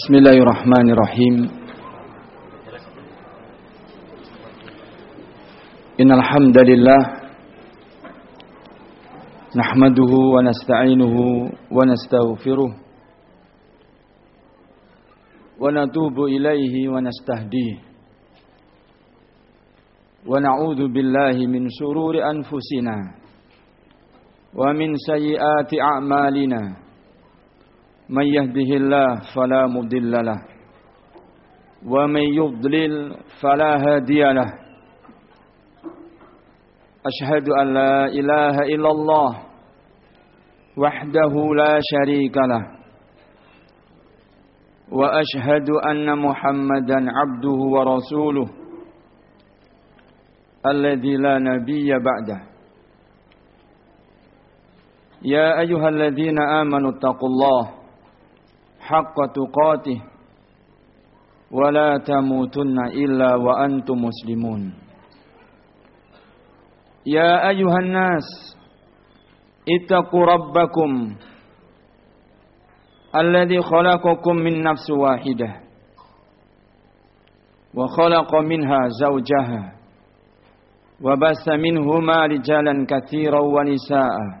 بسم الله الرحمن الرحيم إن الحمد لله نحمده ونستعينه ونستغفره ونتوب إليه ونستهديه ونعوذ بالله من شرور أنفسنا ومن سيئات أعمالنا من يهده الله فلا مضل له ومن يضلل فلا هادي له. أشهد أن لا إله إلا الله وحده لا شريك له وأشهد أن محمدا عبده ورسوله الذي لا نبي بعده. يا أيها الذين آمنوا اتقوا الله haqqa tuqatih wa la tamutunna illa wa antum muslimun. Ya ayuhan nas ittaqu rabbakum alladhi khalaqakum min nafsin wahidah wa khalaqa minha zawjaha wa bassa minhuma rijalan katsiran wa nisaa.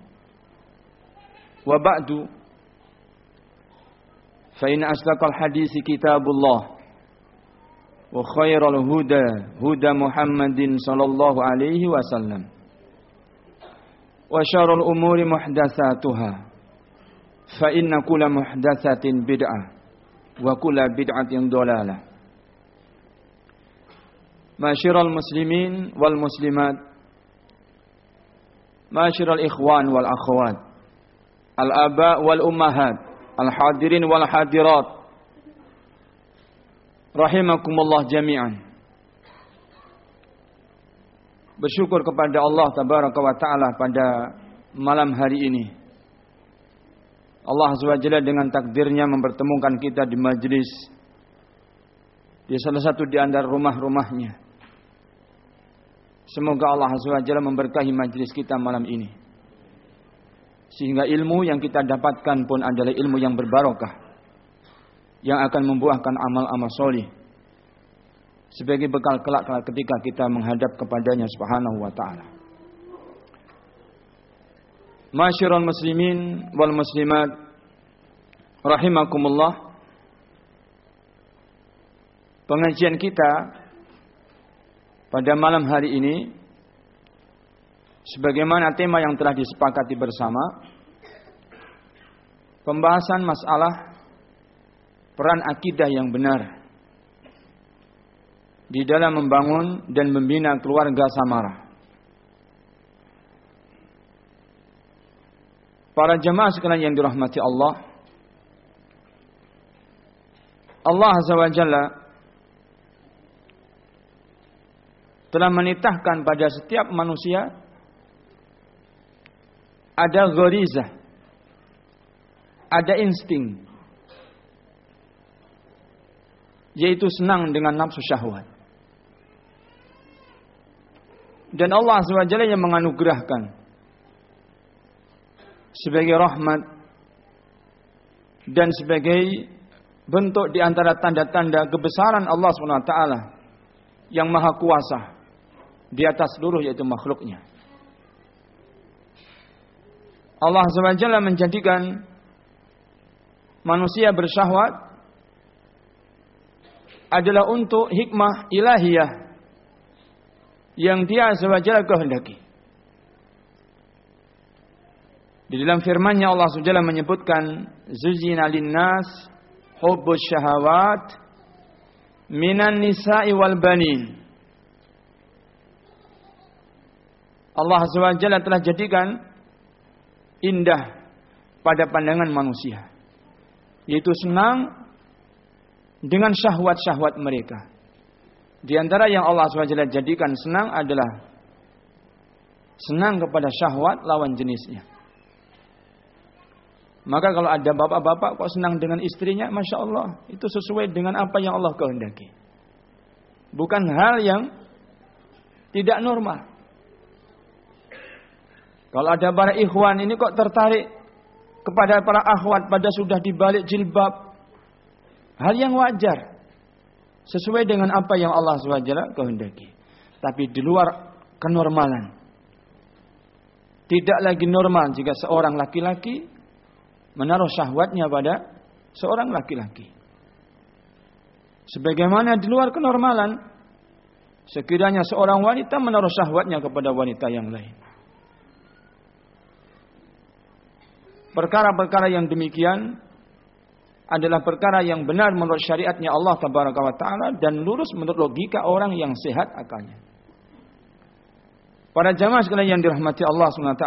وبعد فإن أصدق الحديث كتاب الله وخير الهدى هدى محمد صلى الله عليه وسلم وشر الأمور محدثاتها فإن كل محدثة بدعة وكل بدعة ضلالة معاشر المسلمين والمسلمات معاشر الإخوان والأخوات al-aba wal ummahat, al-hadirin wal hadirat. Rahimakumullah jami'an. Bersyukur kepada Allah tabaraka wa taala pada malam hari ini. Allah SWT dengan takdirnya mempertemukan kita di majlis di salah satu di antara rumah-rumahnya. Semoga Allah SWT memberkahi majlis kita malam ini. Sehingga ilmu yang kita dapatkan pun adalah ilmu yang berbarokah. Yang akan membuahkan amal-amal solih. Sebagai bekal kelak ketika kita menghadap kepadanya subhanahu wa ta'ala. Masyurul muslimin wal muslimat. Rahimakumullah. Pengajian kita pada malam hari ini sebagaimana tema yang telah disepakati bersama pembahasan masalah peran akidah yang benar di dalam membangun dan membina keluarga samara. Para jemaah sekalian yang dirahmati Allah, Allah Azza wa Jalla telah menitahkan pada setiap manusia ada gharizah, ada insting, yaitu senang dengan nafsu syahwat. Dan Allah SWT yang menganugerahkan sebagai rahmat dan sebagai bentuk di antara tanda-tanda kebesaran Allah SWT yang maha kuasa di atas seluruh yaitu makhluknya. Allah SWT menjadikan manusia bersyahwat adalah untuk hikmah ilahiyah yang dia SWT kehendaki. Di dalam firman-Nya Allah SWT menyebutkan zuzina linnas hubbus syahawat minan nisa'i wal banin. Allah SWT telah jadikan indah pada pandangan manusia. Yaitu senang dengan syahwat-syahwat mereka. Di antara yang Allah SWT jadikan senang adalah senang kepada syahwat lawan jenisnya. Maka kalau ada bapak-bapak kok senang dengan istrinya, masya Allah, itu sesuai dengan apa yang Allah kehendaki. Bukan hal yang tidak normal. Kalau ada para ikhwan ini kok tertarik kepada para akhwat pada sudah dibalik jilbab. Hal yang wajar. Sesuai dengan apa yang Allah SWT kehendaki. Tapi di luar kenormalan. Tidak lagi normal jika seorang laki-laki menaruh syahwatnya pada seorang laki-laki. Sebagaimana di luar kenormalan, sekiranya seorang wanita menaruh syahwatnya kepada wanita yang lain. Perkara-perkara yang demikian adalah perkara yang benar menurut syariatnya Allah Taala dan lurus menurut logika orang yang sehat akalnya. Para jamaah sekalian yang dirahmati Allah SWT,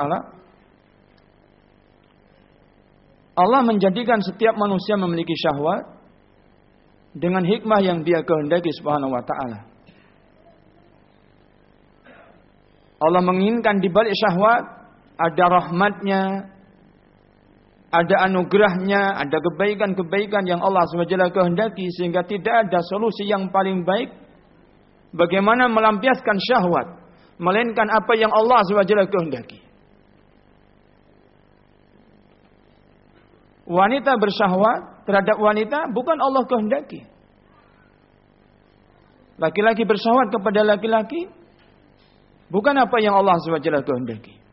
Allah menjadikan setiap manusia memiliki syahwat dengan hikmah yang dia kehendaki subhanahu wa ta'ala. Allah menginginkan di balik syahwat ada rahmatnya, ada anugerahnya, ada kebaikan-kebaikan yang Allah SWT kehendaki sehingga tidak ada solusi yang paling baik bagaimana melampiaskan syahwat melainkan apa yang Allah SWT kehendaki. wanita bersyahwat terhadap wanita bukan Allah kehendaki. Laki-laki bersyahwat kepada laki-laki bukan apa yang Allah SWT kehendaki.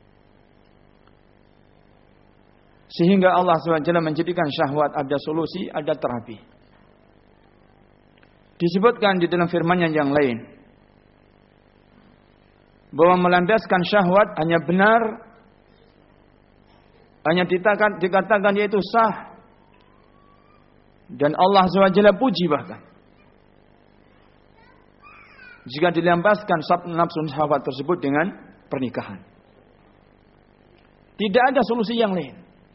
Sehingga Allah SWT menjadikan syahwat ada solusi, ada terapi. Disebutkan di dalam firman yang lain. Bahwa melampiaskan syahwat hanya benar hanya dikatakan, dikatakan yaitu sah. Dan Allah SWT puji bahkan. Jika dilampaskan nafsu sahabat tersebut dengan pernikahan. Tidak ada solusi yang lain.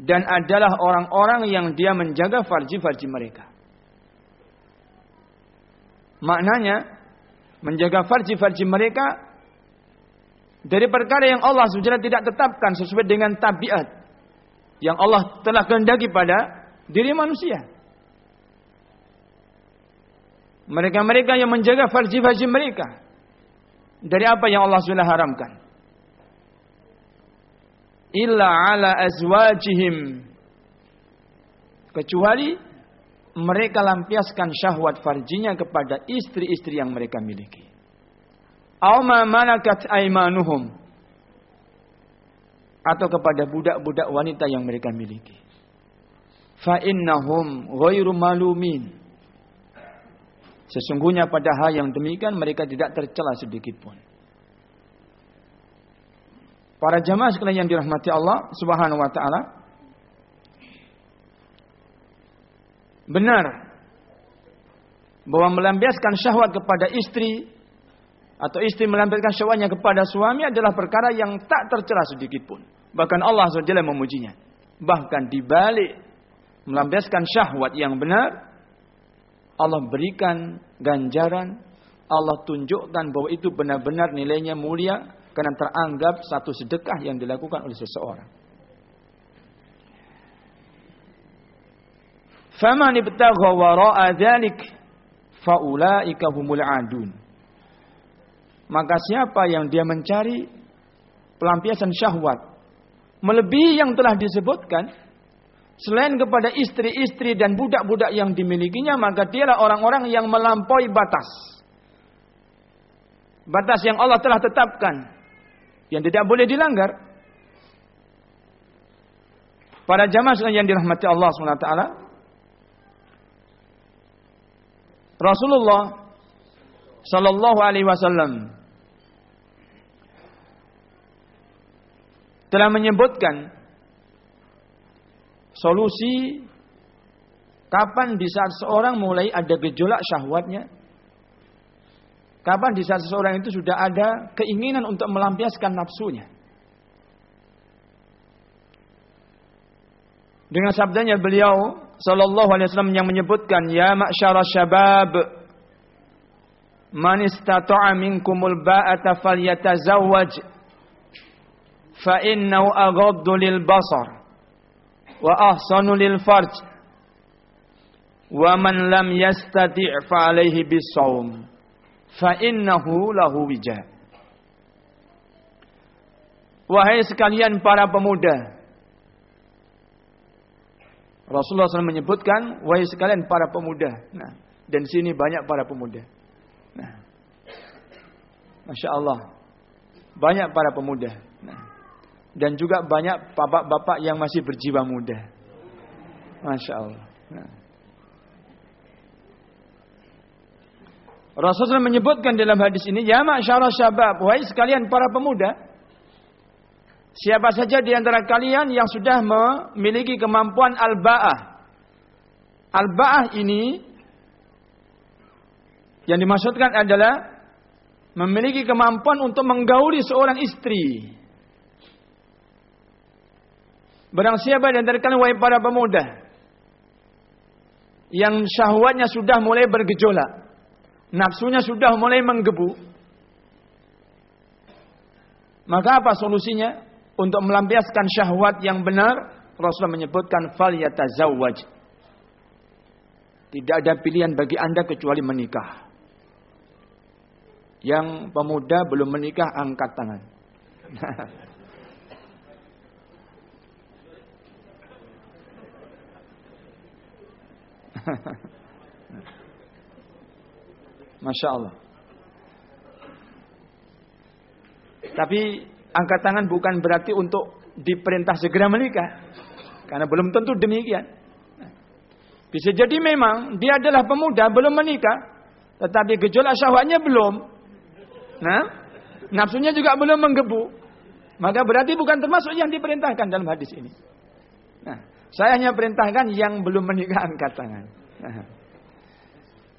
dan adalah orang-orang yang dia menjaga farji-farji mereka maknanya menjaga farji-farji mereka dari perkara yang Allah SWT tidak tetapkan sesuai dengan tabiat yang Allah telah kehendaki pada diri manusia. Mereka-mereka yang menjaga farji-farji mereka dari apa yang Allah sudah haramkan. Illa ala azwajihim kecuali mereka lampiaskan syahwat farjinya kepada istri-istri yang mereka miliki ma malakat aimanuhum atau kepada budak-budak wanita yang mereka miliki. Fa innahum ghairu malumin. Sesungguhnya pada hal yang demikian mereka tidak tercela sedikit pun. Para jamaah sekalian yang dirahmati Allah Subhanahu wa taala benar bahwa melampiaskan syahwat kepada istri atau istri melampiaskan syahwatnya kepada suami adalah perkara yang tak tercela sedikit pun. Bahkan Allah SWT memujinya. Bahkan dibalik melampiaskan syahwat yang benar, Allah berikan ganjaran, Allah tunjukkan bahwa itu benar-benar nilainya mulia karena teranggap satu sedekah yang dilakukan oleh seseorang. Faman ibtagha wara'a dzalik faulaika humul adun. Maka siapa yang dia mencari pelampiasan syahwat melebihi yang telah disebutkan selain kepada istri-istri dan budak-budak yang dimilikinya maka dialah orang-orang yang melampaui batas. Batas yang Allah telah tetapkan yang tidak boleh dilanggar. Para jamaah yang dirahmati Allah SWT Rasulullah sallallahu alaihi wasallam telah menyebutkan solusi kapan di saat seorang mulai ada gejolak syahwatnya kapan di saat seseorang itu sudah ada keinginan untuk melampiaskan nafsunya? Dengan sabdanya beliau sallallahu alaihi wasallam yang menyebutkan ya ma'syara syabab man istata'a minkumul ba'ata falyatazawwaj fa innahu aghaddu lil basar wa ahsanu lil farj wa man lam yastati' fa alaihi bisawm fa innahu lahu wija Wahai sekalian para pemuda Rasulullah SAW menyebutkan, wahai sekalian para pemuda. Nah, dan sini banyak para pemuda. Nah, Masya Allah. Banyak para pemuda. Nah, dan juga banyak bapak-bapak yang masih berjiwa muda. Masya Allah. Nah. Rasulullah menyebutkan dalam hadis ini, Ya ma'asyara syabab, wahai sekalian para pemuda. Siapa saja di antara kalian yang sudah memiliki kemampuan al-ba'ah. Al-ba'ah ini yang dimaksudkan adalah memiliki kemampuan untuk menggauli seorang istri. Barang siapa di antara kalian wahai para pemuda yang syahwatnya sudah mulai bergejolak, nafsunya sudah mulai menggebu, maka apa solusinya? untuk melampiaskan syahwat yang benar, Rasulullah menyebutkan fal yatazawwaj. Tidak ada pilihan bagi Anda kecuali menikah. Yang pemuda belum menikah angkat tangan. Masya Allah. Tapi angkat tangan bukan berarti untuk diperintah segera menikah. Karena belum tentu demikian. Bisa jadi memang dia adalah pemuda belum menikah, tetapi gejolak syahwatnya belum. Nah, nafsunya juga belum menggebu. Maka berarti bukan termasuk yang diperintahkan dalam hadis ini. Nah, saya hanya perintahkan yang belum menikah angkat tangan. Nah,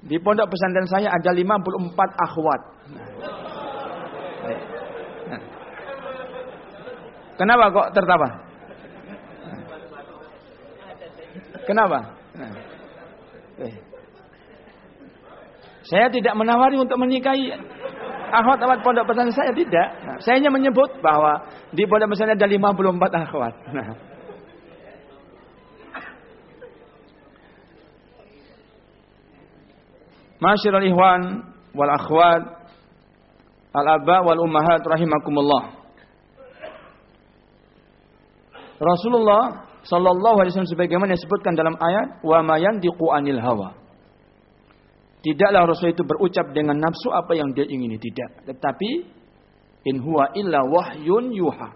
di pondok pesantren saya ada 54 akhwat. Nah, Kenapa kok tertawa? Kenapa? Nah. Eh. Saya tidak menawari untuk menikahi akhwat-akhwat pondok pesantren saya tidak. Saya hanya menyebut bahwa di pondok pesantren ada 54 akhwat. Nah. Masyarul ihwan wal akhwat al aba wal ummahat rahimakumullah. Rasulullah Sallallahu Alaihi Wasallam sebagaimana disebutkan dalam ayat wa mayandiqu anil hawa. Tidaklah Rasul itu berucap dengan nafsu apa yang dia ingini tidak, tetapi in huwa illa wahyun yuha.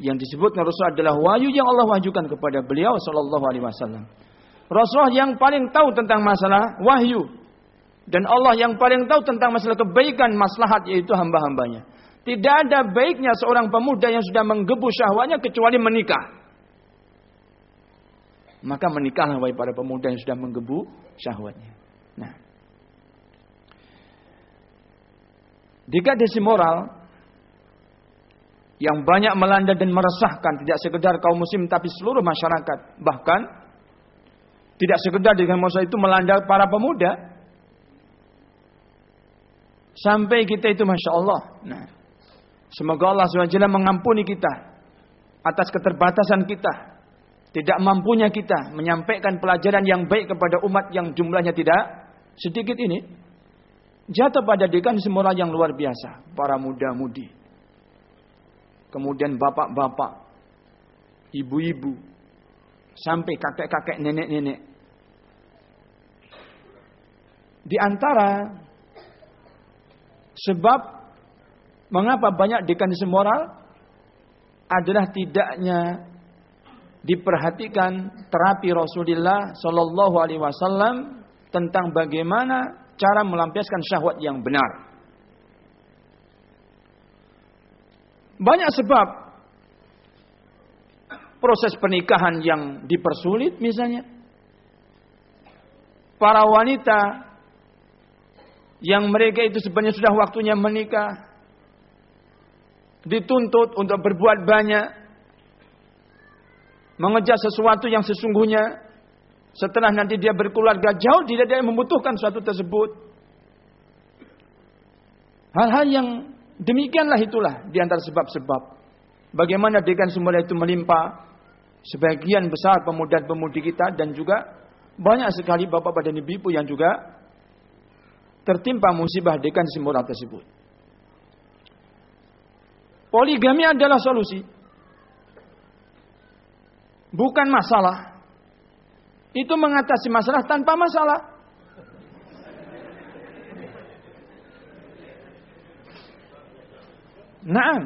Yang disebutkan Rasul adalah wahyu yang Allah wahyukan kepada beliau sallallahu alaihi wasallam. Rasulullah yang paling tahu tentang masalah wahyu dan Allah yang paling tahu tentang masalah kebaikan maslahat yaitu hamba-hambanya. Tidak ada baiknya seorang pemuda yang sudah menggebu syahwatnya kecuali menikah. Maka menikahlah wahai para pemuda yang sudah menggebu syahwatnya. Nah. Degradasi moral yang banyak melanda dan meresahkan tidak sekedar kaum muslim tapi seluruh masyarakat bahkan tidak sekedar dengan masa itu melanda para pemuda sampai kita itu masya Allah nah Semoga Allah SWT mengampuni kita atas keterbatasan kita. Tidak mampunya kita menyampaikan pelajaran yang baik kepada umat yang jumlahnya tidak sedikit ini. Jatuh pada dekan semua yang luar biasa. Para muda-mudi. Kemudian bapak-bapak. Ibu-ibu. Sampai kakek-kakek nenek-nenek. Di antara sebab Mengapa banyak dekanisme moral? Adalah tidaknya diperhatikan terapi Rasulullah Shallallahu Alaihi Wasallam tentang bagaimana cara melampiaskan syahwat yang benar. Banyak sebab proses pernikahan yang dipersulit misalnya. Para wanita yang mereka itu sebenarnya sudah waktunya menikah. Dituntut untuk berbuat banyak. Mengejar sesuatu yang sesungguhnya. Setelah nanti dia berkeluarga jauh tidak dia membutuhkan sesuatu tersebut. Hal-hal yang demikianlah itulah di antara sebab-sebab. Bagaimana dengan semula itu melimpah sebagian besar pemuda-pemudi kita dan juga banyak sekali bapak-bapak dan ibu-ibu yang juga tertimpa musibah dengan semula tersebut Poligami adalah solusi. Bukan masalah. Itu mengatasi masalah tanpa masalah. Nah,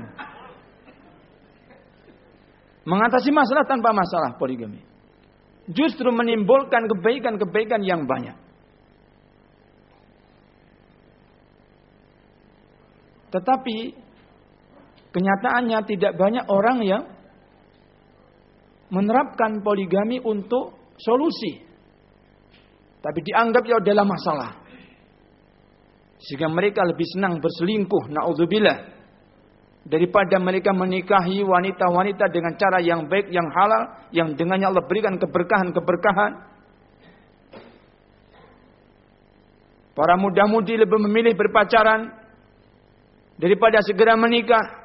mengatasi masalah tanpa masalah poligami. Justru menimbulkan kebaikan-kebaikan yang banyak. Tetapi Kenyataannya tidak banyak orang yang menerapkan poligami untuk solusi. Tapi dianggap ya adalah masalah. Sehingga mereka lebih senang berselingkuh, na'udzubillah. Daripada mereka menikahi wanita-wanita dengan cara yang baik, yang halal, yang dengannya Allah berikan keberkahan-keberkahan. Para muda-mudi lebih memilih berpacaran daripada segera menikah.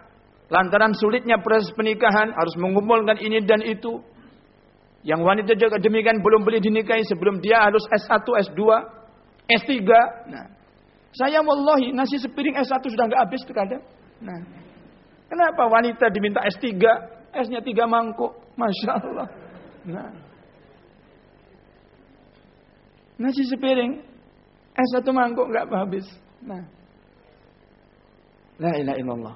Lantaran sulitnya proses pernikahan harus mengumpulkan ini dan itu. Yang wanita juga demikian belum boleh dinikahi sebelum dia harus S1, S2, S3. Nah, saya wallahi nasi sepiring S1 sudah nggak habis terkadang. Nah, kenapa wanita diminta S3, S-nya tiga mangkuk, masya Allah. Nah, nasi sepiring S1 mangkuk nggak habis. Nah, la ilaha illallah.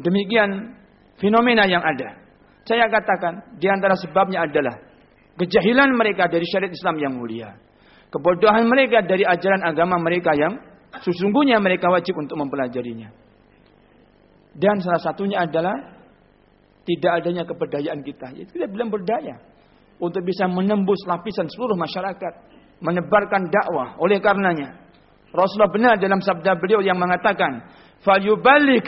Demikian fenomena yang ada. Saya katakan di antara sebabnya adalah kejahilan mereka dari syariat Islam yang mulia. Kebodohan mereka dari ajaran agama mereka yang sesungguhnya mereka wajib untuk mempelajarinya. Dan salah satunya adalah tidak adanya keberdayaan kita. Itu kita belum berdaya untuk bisa menembus lapisan seluruh masyarakat, menebarkan dakwah. Oleh karenanya, Rasulullah benar dalam sabda beliau yang mengatakan, "Falyubalik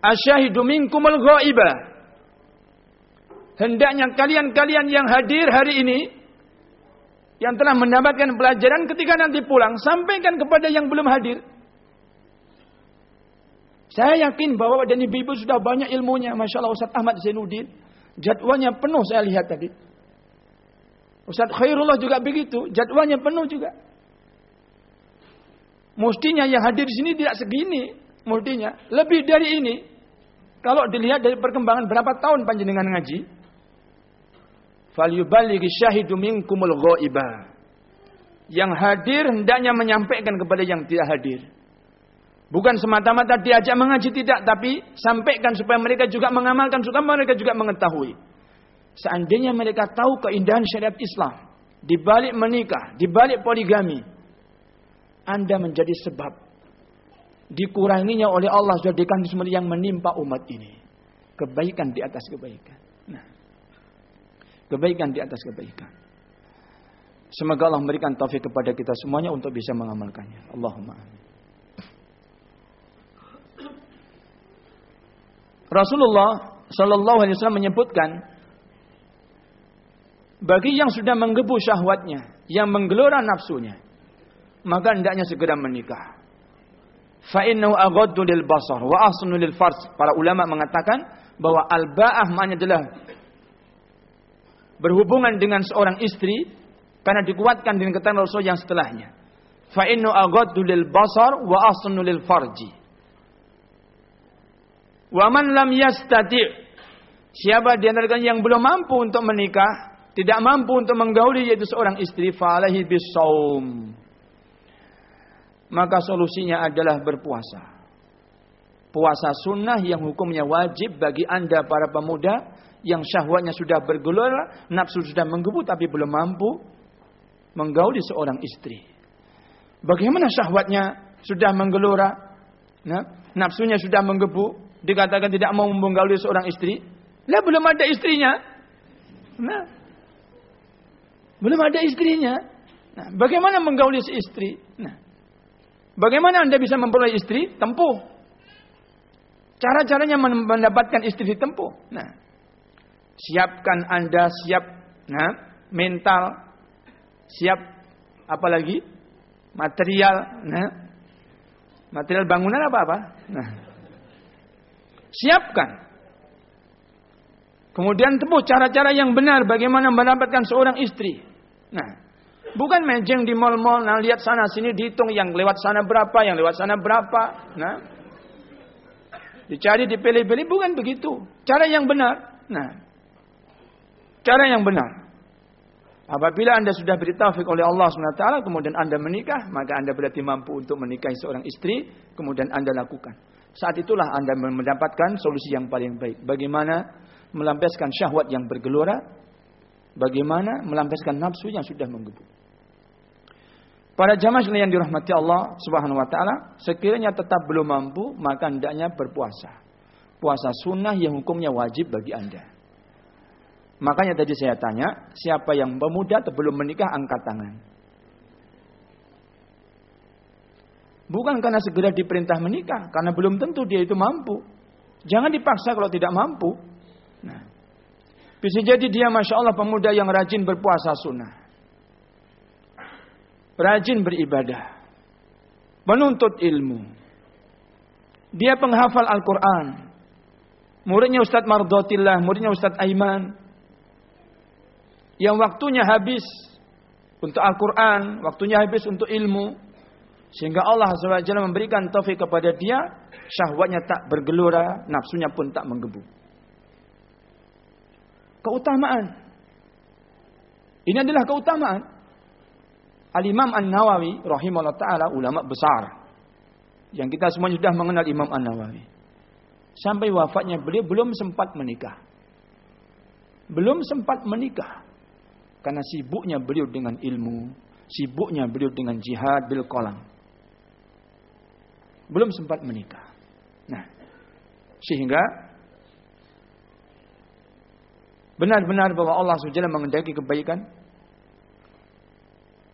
asyahidu minkumul ghaiba. Hendaknya kalian-kalian yang hadir hari ini yang telah mendapatkan pelajaran ketika nanti pulang sampaikan kepada yang belum hadir. Saya yakin bahwa dan ibu-ibu sudah banyak ilmunya. Masya Allah Ustaz Ahmad Zainuddin. Jadwalnya penuh saya lihat tadi. Ustaz Khairullah juga begitu. Jadwalnya penuh juga. Mestinya yang hadir di sini tidak segini. Mestinya. Lebih dari ini. Kalau dilihat dari perkembangan berapa tahun panjenengan ngaji, falyuballighi syahidu minkumul ghaiba. Yang hadir hendaknya menyampaikan kepada yang tidak hadir. Bukan semata-mata diajak mengaji tidak, tapi sampaikan supaya mereka juga mengamalkan, supaya mereka juga mengetahui. Seandainya mereka tahu keindahan syariat Islam, di balik menikah, di balik poligami, Anda menjadi sebab dikuranginya oleh Allah jadikan semuanya yang menimpa umat ini. Kebaikan di atas kebaikan. Nah, kebaikan di atas kebaikan. Semoga Allah memberikan taufik kepada kita semuanya untuk bisa mengamalkannya. Allahumma amin. Rasulullah Shallallahu Alaihi Wasallam menyebutkan bagi yang sudah menggebu syahwatnya, yang menggelora nafsunya, maka hendaknya segera menikah. Fa'innahu aghaddu lil basar wa ahsanu lil fars. Para ulama mengatakan bahwa al-ba'ah maknanya adalah berhubungan dengan seorang istri karena dikuatkan dengan keterangan Rasul yang setelahnya. Fa'innahu aghaddu lil basar wa ahsanu lil farji. Wa man lam yastati' Siapa di antara yang belum mampu untuk menikah, tidak mampu untuk menggauli yaitu seorang istri, fa'alaihi bisawm maka solusinya adalah berpuasa. Puasa sunnah yang hukumnya wajib bagi anda para pemuda yang syahwatnya sudah bergelora, nafsu sudah menggebu tapi belum mampu menggauli seorang istri. Bagaimana syahwatnya sudah menggelora, nah, nafsunya sudah menggebu, dikatakan tidak mau menggauli seorang istri, lah belum ada istrinya. Nah, belum ada istrinya. Nah, bagaimana menggauli si istri? Nah, bagaimana anda bisa memperoleh istri? Tempuh. Cara-caranya mendapatkan istri ditempuh. Nah, siapkan anda siap, nah, mental, siap apalagi material nah material bangunan apa apa nah siapkan kemudian tempuh cara-cara yang benar bagaimana mendapatkan seorang istri nah bukan mejeng di mall-mall nah lihat sana sini dihitung yang lewat sana berapa yang lewat sana berapa nah dicari dipilih-pilih bukan begitu cara yang benar nah cara yang benar Apabila anda sudah beri taufik oleh Allah SWT, kemudian anda menikah, maka anda berarti mampu untuk menikahi seorang istri, kemudian anda lakukan. Saat itulah anda mendapatkan solusi yang paling baik. Bagaimana melampiaskan syahwat yang bergelora, bagaimana melampiaskan nafsu yang sudah menggebu. Para jamaah yang dirahmati Allah Subhanahu wa taala, sekiranya tetap belum mampu, maka hendaknya berpuasa. Puasa sunnah yang hukumnya wajib bagi Anda. Makanya tadi saya tanya, siapa yang pemuda atau belum menikah angkat tangan. Bukan karena segera diperintah menikah, karena belum tentu dia itu mampu. Jangan dipaksa kalau tidak mampu. Nah, bisa jadi dia masya Allah pemuda yang rajin berpuasa sunnah, rajin beribadah, menuntut ilmu. Dia penghafal Al-Quran, muridnya Ustadz Mardotillah, muridnya Ustadz Aiman, yang waktunya habis untuk Al-Quran, waktunya habis untuk ilmu. Sehingga Allah SWT memberikan taufik kepada dia, syahwatnya tak bergelora, nafsunya pun tak menggebu. Keutamaan. Ini adalah keutamaan. Al-Imam An-Nawawi rahimahullah ta'ala ulama besar. Yang kita semua sudah mengenal Imam An-Nawawi. Sampai wafatnya beliau belum sempat menikah. Belum sempat menikah. Karena sibuknya beliau dengan ilmu, sibuknya beliau dengan jihad bil kolam. Belum sempat menikah. Nah, sehingga benar-benar bahwa Allah SWT mengendaki kebaikan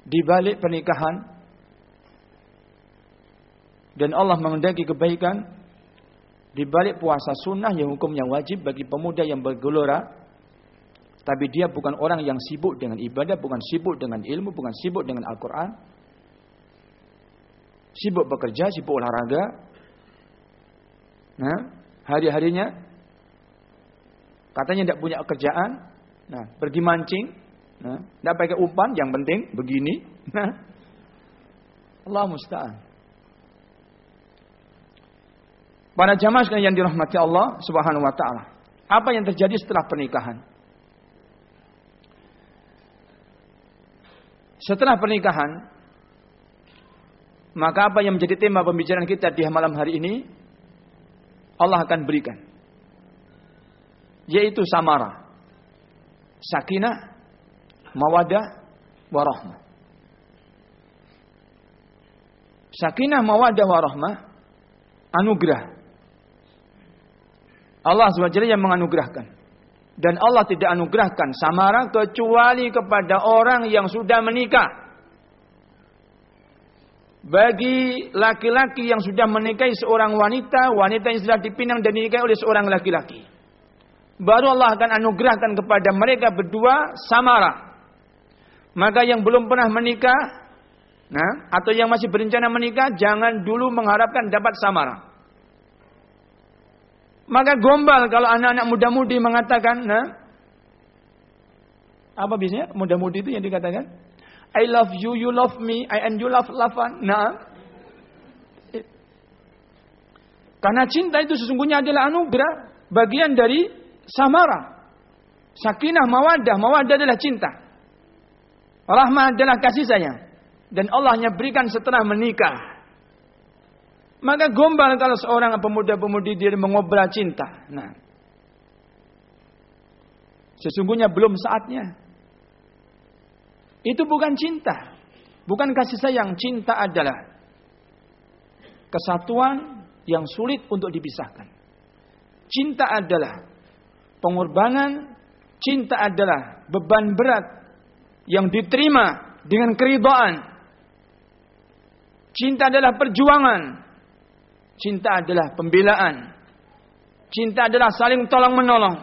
di balik pernikahan dan Allah mengendaki kebaikan di balik puasa sunnah yang hukumnya wajib bagi pemuda yang bergelora tapi dia bukan orang yang sibuk dengan ibadah, bukan sibuk dengan ilmu, bukan sibuk dengan Al-Quran. Sibuk bekerja, sibuk olahraga. Nah, hari-harinya katanya tidak punya kerjaan. Nah, pergi mancing. Nah, tidak pakai umpan, yang penting begini. Nah, Allah musta'an. Para jamaah yang dirahmati Allah Subhanahu wa taala. Apa yang terjadi setelah pernikahan? Setelah pernikahan, maka apa yang menjadi tema pembicaraan kita di malam hari ini, Allah akan berikan. Yaitu samara. Sakinah, mawadah, warahmah. Sakinah, mawadah, warahmah, anugerah. Allah SWT yang menganugerahkan. Dan Allah tidak anugerahkan samara kecuali kepada orang yang sudah menikah. Bagi laki-laki yang sudah menikahi seorang wanita, wanita yang sudah dipinang dan dinikahi oleh seorang laki-laki. Baru Allah akan anugerahkan kepada mereka berdua samara. Maka yang belum pernah menikah, nah, atau yang masih berencana menikah, jangan dulu mengharapkan dapat samara. Maka gombal kalau anak-anak muda-mudi mengatakan, nah, apa biasanya muda-mudi itu yang dikatakan? I love you, you love me, I and you love Lafan. Nah, karena cinta itu sesungguhnya adalah anugerah, bagian dari samara. Sakinah, mawadah, mawadah adalah cinta. Rahmah adalah kasih sayang. Dan Allah hanya berikan setelah menikah. Maka gombal kalau seorang pemuda-pemudi dia mengobrol cinta. Nah, sesungguhnya belum saatnya. Itu bukan cinta. Bukan kasih sayang. Cinta adalah kesatuan yang sulit untuk dipisahkan. Cinta adalah pengorbanan. Cinta adalah beban berat yang diterima dengan keridhaan. Cinta adalah perjuangan. Cinta adalah pembelaan. Cinta adalah saling tolong menolong.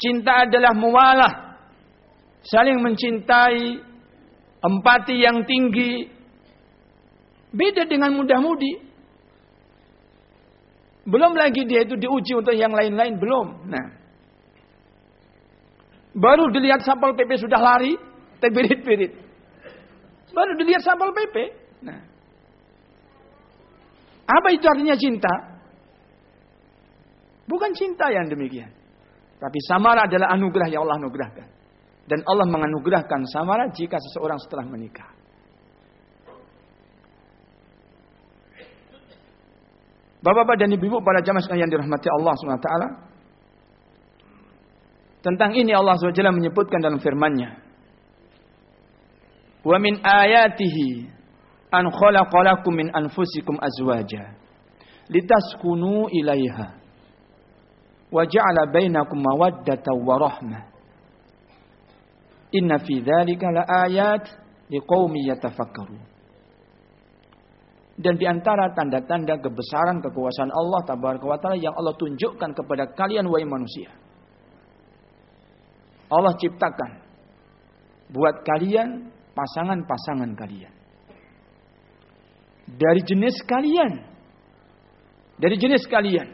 Cinta adalah mualah saling mencintai, empati yang tinggi. Beda dengan mudah-mudi. Belum lagi dia itu diuji untuk yang lain-lain belum. Nah, baru dilihat sapal PP sudah lari, terbirit-birit. Baru dilihat sapal PP. Nah, apa itu artinya cinta? Bukan cinta yang demikian. Tapi samara adalah anugerah yang Allah anugerahkan. Dan Allah menganugerahkan samara jika seseorang setelah menikah. Bapak-bapak dan ibu-ibu pada jamaah sekalian dirahmati Allah SWT. Tentang ini Allah SWT menyebutkan dalam firman-Nya. Wa min ayatihi an khalaqalakum min anfusikum azwaja litaskunu ilaiha wa ja'ala bainakum mawaddatan wa rahmah Inna fi dzalika laayat liqaumi yatafakkaru. Dan di antara tanda-tanda kebesaran kekuasaan Allah tabaraka wa taala yang Allah tunjukkan kepada kalian wahai manusia. Allah ciptakan buat kalian pasangan-pasangan kalian. Dari jenis kalian. Dari jenis kalian.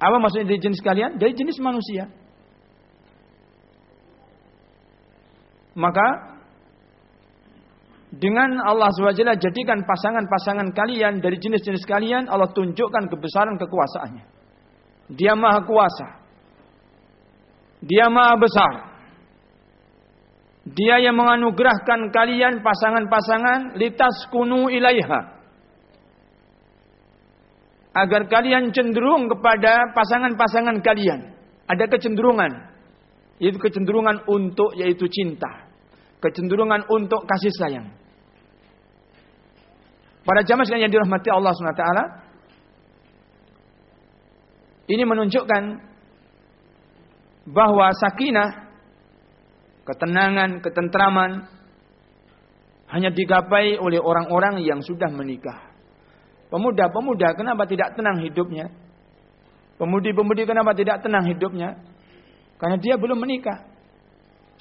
Apa maksudnya dari jenis kalian? Dari jenis manusia. Maka dengan Allah SWT jadikan pasangan-pasangan kalian dari jenis-jenis kalian Allah tunjukkan kebesaran kekuasaannya. Dia maha kuasa. Dia maha besar. Dia yang menganugerahkan kalian pasangan-pasangan litas kunu ilaiha. Agar kalian cenderung kepada pasangan-pasangan kalian. Ada kecenderungan. Itu kecenderungan untuk yaitu cinta kecenderungan untuk kasih sayang. Para jamaah sekalian yang dirahmati Allah SWT, ini menunjukkan bahwa sakinah, ketenangan, ketentraman hanya digapai oleh orang-orang yang sudah menikah. Pemuda-pemuda kenapa tidak tenang hidupnya? Pemudi-pemudi kenapa tidak tenang hidupnya? Karena dia belum menikah.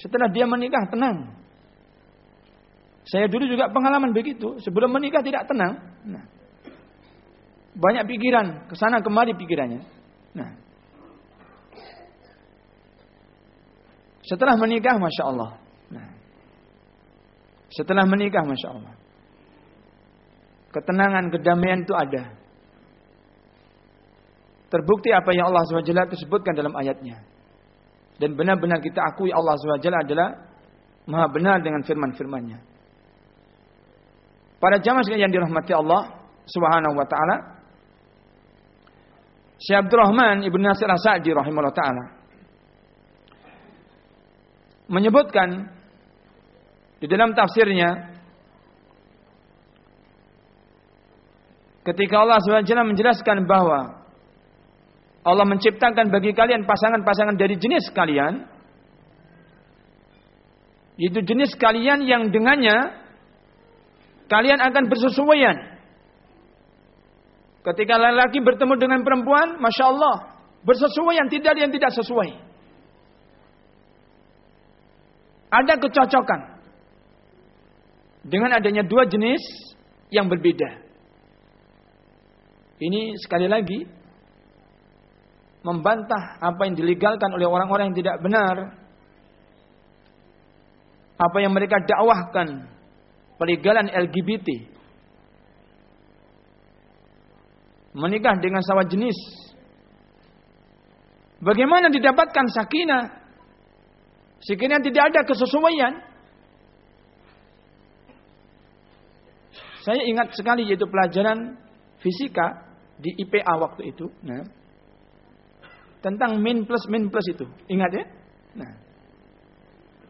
Setelah dia menikah tenang. Saya dulu juga pengalaman begitu. Sebelum menikah tidak tenang. Nah, banyak pikiran, ke sana kemari pikirannya. Nah, setelah menikah, masya Allah. Nah, setelah menikah, masya Allah. Ketenangan, kedamaian itu ada. Terbukti apa yang Allah SWT sebutkan dalam ayatnya. Dan benar-benar kita akui Allah SWT adalah maha benar dengan firman-firmannya. Para jamaah yang dirahmati Allah Subhanahu wa taala. Syekh Abdurrahman Ibnu Nasir As-Sa'di rahimahullah taala menyebutkan di dalam tafsirnya ketika Allah SWT menjelaskan bahwa Allah menciptakan bagi kalian pasangan-pasangan dari jenis kalian itu jenis kalian yang dengannya kalian akan bersesuaian. Ketika lelaki bertemu dengan perempuan, masya Allah, bersesuaian tidak ada yang tidak sesuai. Ada kecocokan dengan adanya dua jenis yang berbeda. Ini sekali lagi membantah apa yang dilegalkan oleh orang-orang yang tidak benar. Apa yang mereka dakwahkan pelegalan LGBT. Menikah dengan sahabat jenis. Bagaimana didapatkan sakinah? Sekiranya tidak ada kesesuaian. Saya ingat sekali yaitu pelajaran fisika di IPA waktu itu. Nah, tentang min plus min plus itu. Ingat ya? Nah,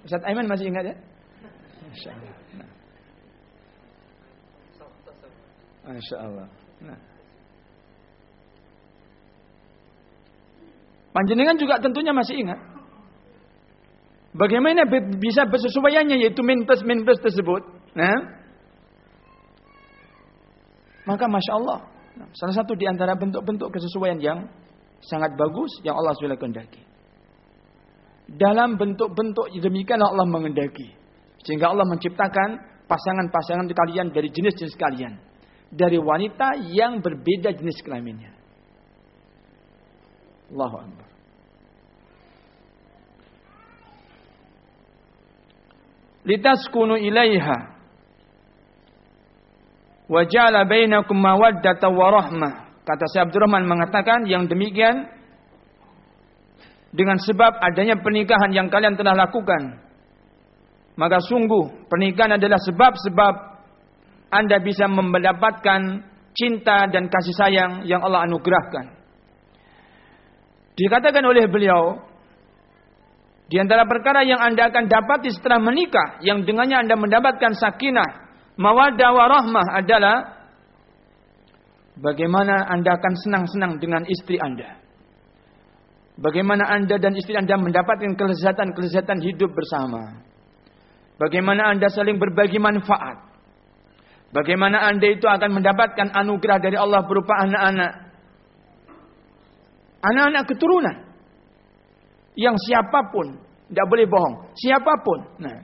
Ustaz Aiman masih ingat ya? Masya Allah. Nah. Masya Allah. Nah. Panjenengan juga tentunya masih ingat. Bagaimana bisa bersesuaiannya yaitu min plus min plus tersebut. Nah. Maka Masya Allah. Salah satu di antara bentuk-bentuk kesesuaian yang sangat bagus yang Allah sudah kehendaki. Dalam bentuk-bentuk demikian Allah mengendaki. Sehingga Allah menciptakan pasangan-pasangan kalian dari jenis-jenis kalian. Dari wanita yang berbeda jenis kelaminnya. Allahu. Litaskunu ilaiha. Wajala bainakum mawaddata wa rahmah. Kata Syekh Abdurrahman mengatakan yang demikian dengan sebab adanya pernikahan yang kalian telah lakukan. Maka sungguh pernikahan adalah sebab-sebab Anda bisa mendapatkan cinta dan kasih sayang yang Allah anugerahkan. Dikatakan oleh beliau, di antara perkara yang Anda akan dapat setelah menikah, yang dengannya Anda mendapatkan sakinah, mawadah warahmah adalah bagaimana Anda akan senang-senang dengan istri Anda. Bagaimana Anda dan istri Anda mendapatkan kelezatan-kelezatan hidup bersama. Bagaimana Anda saling berbagi manfaat. Bagaimana Anda itu akan mendapatkan anugerah dari Allah berupa anak-anak anak-anak keturunan yang siapa pun tidak boleh bohong, siapa pun nah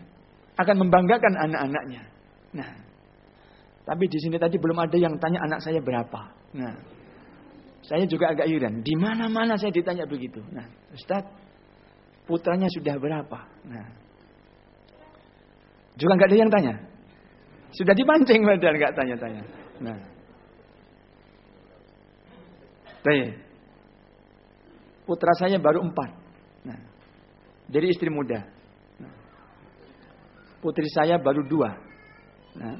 akan membanggakan anak-anaknya. Nah, tapi di sini tadi belum ada yang tanya anak saya berapa. Nah, saya juga agak heran. Di mana-mana saya ditanya begitu. Nah, Ustaz, putranya sudah berapa? Nah, juga nggak ada yang tanya. Sudah dipancing padahal nggak tanya-tanya. Nah, Baik putra saya baru empat. Jadi istri muda. Putri saya baru dua. Nah,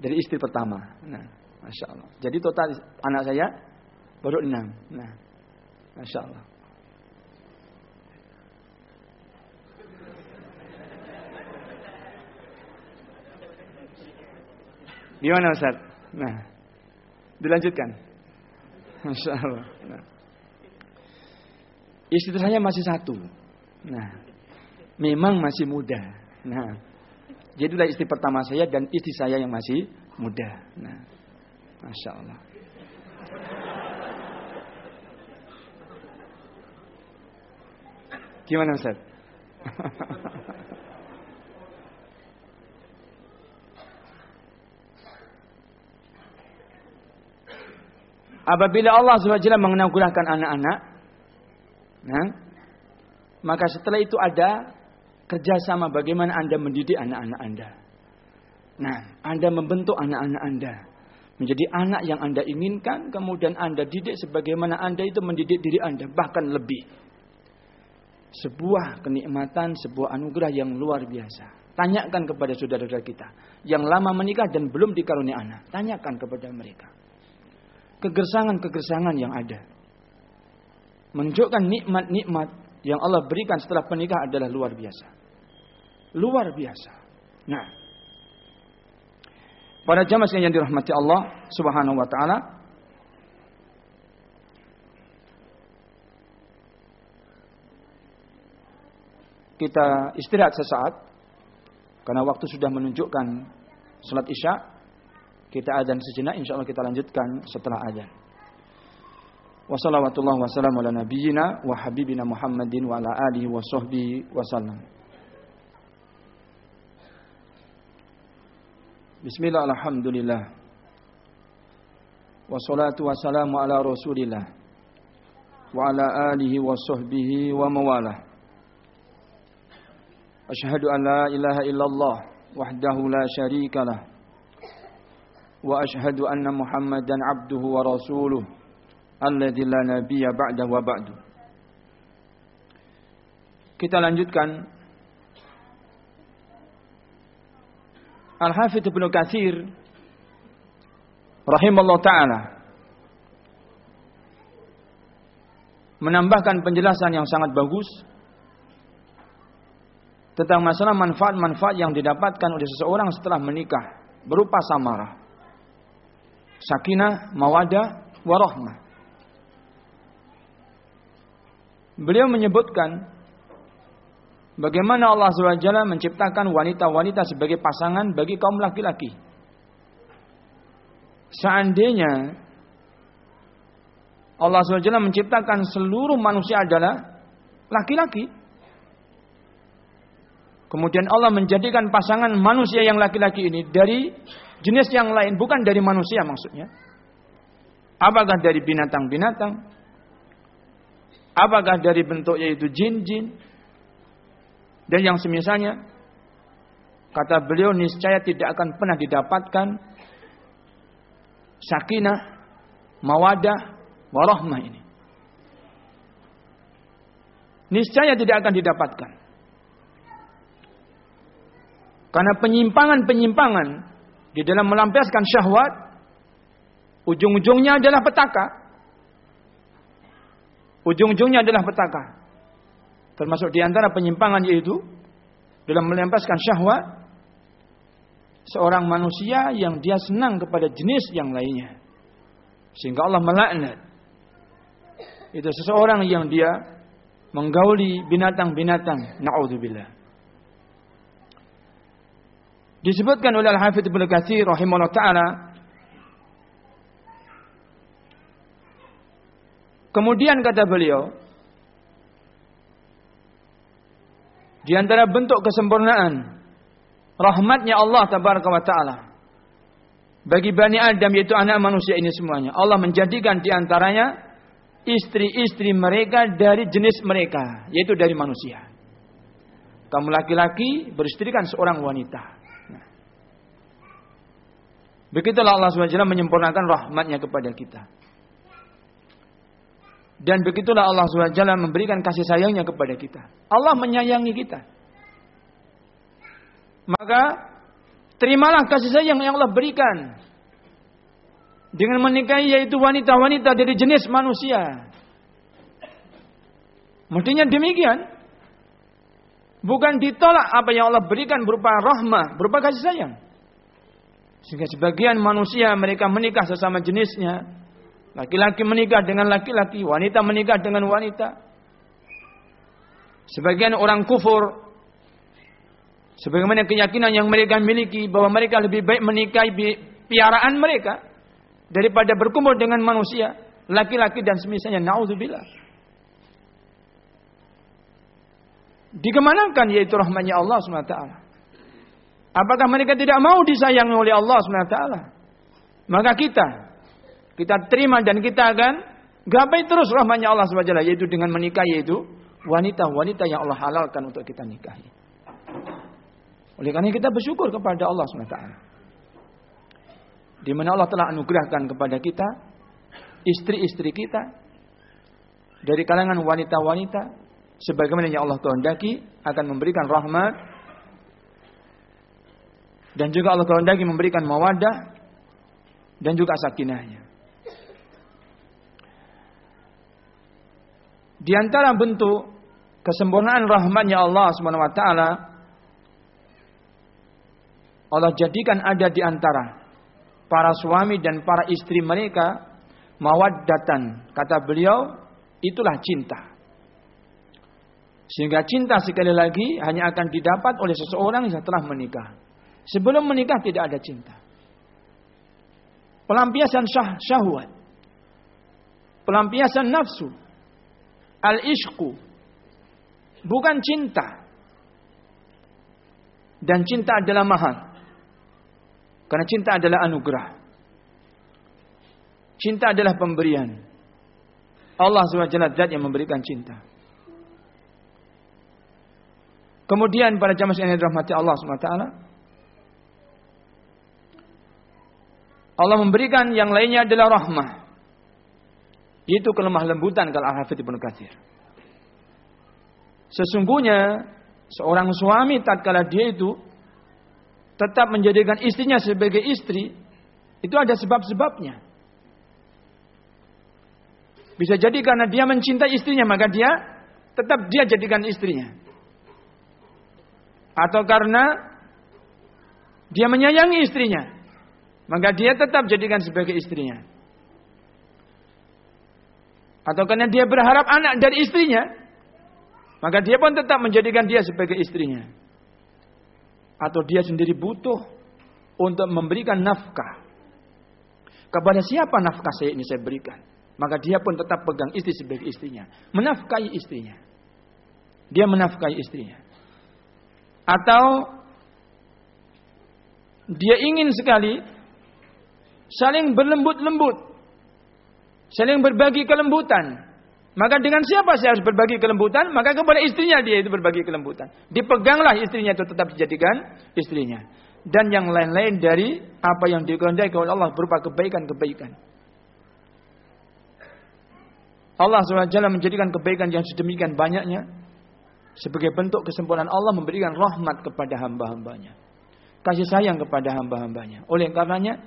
dari istri pertama. Nah, masya Allah. Jadi total anak saya baru enam. Nah, masya Allah. Gimana Ustaz? Nah, dilanjutkan. Masya Allah. Nah. Istri saya masih satu. Nah, memang masih muda. Nah, jadilah istri pertama saya dan istri saya yang masih muda. Nah, masya Allah. Gimana Ustaz? Apabila Allah SWT menganugerahkan anak-anak, Nah, maka setelah itu ada kerjasama bagaimana Anda mendidik anak-anak Anda. Nah, Anda membentuk anak-anak Anda menjadi anak yang Anda inginkan, kemudian Anda didik sebagaimana Anda itu mendidik diri Anda, bahkan lebih. Sebuah kenikmatan, sebuah anugerah yang luar biasa. Tanyakan kepada saudara-saudara kita yang lama menikah dan belum dikaruniai anak. Tanyakan kepada mereka. Kegersangan-kegersangan yang ada menunjukkan nikmat-nikmat yang Allah berikan setelah pernikahan adalah luar biasa. Luar biasa. Nah, pada jamaah yang dirahmati Allah Subhanahu wa taala, kita istirahat sesaat karena waktu sudah menunjukkan salat Isya. Kita adzan sejenak insyaallah kita lanjutkan setelah adzan. Wassalawatullah wassalamu ala nabiyyina wa habibina Muhammadin wa ala alihi wa sahbihi wasallam. Bismillah alhamdulillah. Wassalatu wassalamu ala rasulillah. Wa ala alihi wa sahbihi wa mawalah. An la ilaha illallah wahdahu la syarika lah. Wa ashhadu anna Muhammadan abduhu wa rasuluh alladzi la nabiyya ba'da wa ba'du. Kita lanjutkan Al-Hafidz Ibnu Katsir rahimallahu taala menambahkan penjelasan yang sangat bagus tentang masalah manfaat-manfaat yang didapatkan oleh seseorang setelah menikah berupa samarah, sakinah, mawadah, warahmah. Beliau menyebutkan bagaimana Allah SWT menciptakan wanita-wanita sebagai pasangan bagi kaum laki-laki. Seandainya Allah SWT menciptakan seluruh manusia adalah laki-laki, Kemudian Allah menjadikan pasangan manusia yang laki-laki ini dari jenis yang lain, bukan dari manusia maksudnya. Apakah dari binatang-binatang? Apakah dari bentuk yaitu jin-jin? Dan yang semisalnya, kata beliau niscaya tidak akan pernah didapatkan sakinah, mawadah, warahmah ini. Niscaya tidak akan didapatkan. Karena penyimpangan-penyimpangan di dalam melampiaskan syahwat ujung-ujungnya adalah petaka. Ujung-ujungnya adalah petaka. Termasuk di antara penyimpangan yaitu dalam melampiaskan syahwat seorang manusia yang dia senang kepada jenis yang lainnya. Sehingga Allah melaknat. Itu seseorang yang dia menggauli binatang-binatang. Na'udzubillah. Disebutkan oleh Al-Hafidh Ibnu Katsir rahimahullah taala Kemudian kata beliau di antara bentuk kesempurnaan rahmatnya Allah tabaraka wa taala bagi Bani Adam yaitu anak manusia ini semuanya Allah menjadikan di antaranya istri-istri mereka dari jenis mereka yaitu dari manusia. Kamu laki-laki beristrikan seorang wanita. Begitulah Allah SWT menyempurnakan rahmatnya kepada kita. Dan begitulah Allah SWT memberikan kasih sayangnya kepada kita. Allah menyayangi kita. Maka terimalah kasih sayang yang Allah berikan. Dengan menikahi yaitu wanita-wanita dari jenis manusia. Mestinya demikian. Bukan ditolak apa yang Allah berikan berupa rahmah, berupa kasih sayang. Sehingga sebagian manusia mereka menikah sesama jenisnya. Laki-laki menikah dengan laki-laki, wanita menikah dengan wanita. Sebagian orang kufur sebagaimana keyakinan yang mereka miliki bahwa mereka lebih baik menikahi piaraan mereka daripada berkumpul dengan manusia, laki-laki dan semisalnya naudzubillah. Dikemanakan yaitu rahmatnya Allah SWT. Apakah mereka tidak mau disayangi oleh Allah SWT? Maka kita, kita terima dan kita akan gapai terus rahmatnya Allah SWT. Yaitu dengan menikah, yaitu wanita-wanita yang Allah halalkan untuk kita nikahi. Oleh karena kita bersyukur kepada Allah SWT. Di mana Allah telah anugerahkan kepada kita, istri-istri kita, dari kalangan wanita-wanita, sebagaimana yang Allah kehendaki akan memberikan rahmat dan juga Allah kehendaki memberikan mawadah dan juga sakinahnya. Di antara bentuk kesempurnaan rahmatnya Allah Subhanahu wa taala Allah jadikan ada di antara para suami dan para istri mereka mawaddatan. Kata beliau, itulah cinta. Sehingga cinta sekali lagi hanya akan didapat oleh seseorang yang telah menikah. Sebelum menikah tidak ada cinta. Pelampiasan syah, syahwat. Pelampiasan nafsu. Al-ishku. Bukan cinta. Dan cinta adalah mahal. Karena cinta adalah anugerah. Cinta adalah pemberian. Allah SWT zat yang memberikan cinta. Kemudian pada jamaah yang dirahmati Allah SWT. Allah memberikan yang lainnya adalah rahmah. Itu kelemah lembutan kalau Al-Hafidh Ibn Kathir. Sesungguhnya seorang suami tatkala dia itu tetap menjadikan istrinya sebagai istri, itu ada sebab-sebabnya. Bisa jadi karena dia mencintai istrinya, maka dia tetap dia jadikan istrinya. atau karena dia menyayangi istrinya, maka dia tetap jadikan sebagai istrinya. Atau karena dia berharap anak dari istrinya, maka dia pun tetap menjadikan dia sebagai istrinya. Atau dia sendiri butuh untuk memberikan nafkah. Kepada siapa nafkah saya ini saya berikan? Maka dia pun tetap pegang istri sebagai istrinya. Menafkahi istrinya. Dia menafkahi istrinya. Atau dia ingin sekali saling berlembut-lembut, saling berbagi kelembutan. Maka dengan siapa saya harus berbagi kelembutan? Maka kepada istrinya dia itu berbagi kelembutan. Dipeganglah istrinya itu tetap dijadikan istrinya. Dan yang lain-lain dari apa yang dikehendaki oleh Allah berupa kebaikan-kebaikan. Allah SWT menjadikan kebaikan yang sedemikian banyaknya sebagai bentuk kesempurnaan Allah memberikan rahmat kepada hamba-hambanya kasih sayang kepada hamba-hambanya. Oleh karenanya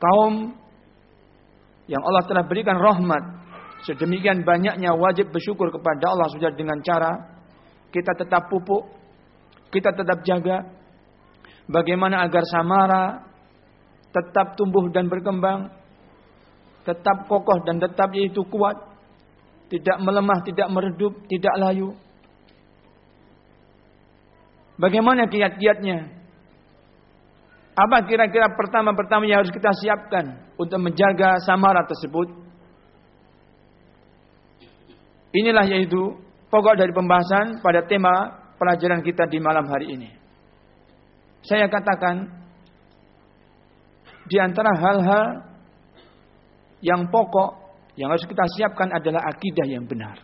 kaum yang Allah telah berikan rahmat sedemikian banyaknya wajib bersyukur kepada Allah sudah dengan cara kita tetap pupuk, kita tetap jaga bagaimana agar samara tetap tumbuh dan berkembang, tetap kokoh dan tetap yaitu kuat, tidak melemah, tidak meredup, tidak layu. Bagaimana kiat-kiatnya? Apa kira-kira pertama-pertama yang harus kita siapkan untuk menjaga samara tersebut? Inilah yaitu pokok dari pembahasan pada tema pelajaran kita di malam hari ini. Saya katakan di antara hal-hal yang pokok yang harus kita siapkan adalah akidah yang benar.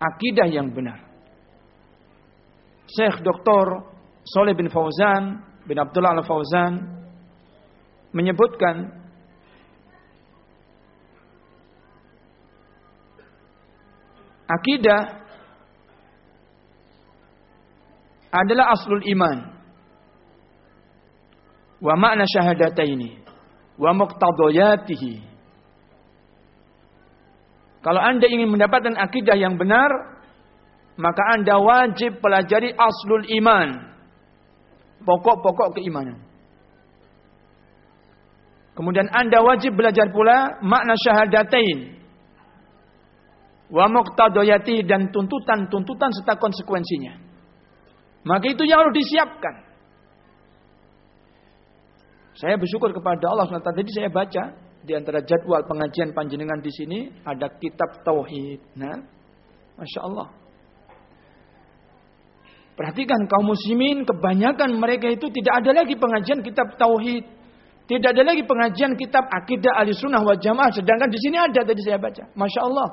Akidah yang benar. Syekh Dr. Soleh bin Fauzan bin Abdullah Al Fauzan menyebutkan akidah adalah aslul iman. Wa makna syahadataini. Wa muqtadayatihi kalau Anda ingin mendapatkan akidah yang benar maka Anda wajib pelajari aslul iman. Pokok-pokok keimanan. Kemudian Anda wajib belajar pula makna syahadatain. Wa muqtadayati dan tuntutan-tuntutan serta konsekuensinya. Maka itu yang harus disiapkan. Saya bersyukur kepada Allah SWT. Tadi saya baca di antara jadwal pengajian panjenengan di sini ada kitab tauhid. Nah, masya Allah. Perhatikan kaum muslimin kebanyakan mereka itu tidak ada lagi pengajian kitab tauhid. Tidak ada lagi pengajian kitab akidah ahli sunnah wal jamaah. Sedangkan di sini ada tadi saya baca. Masya Allah.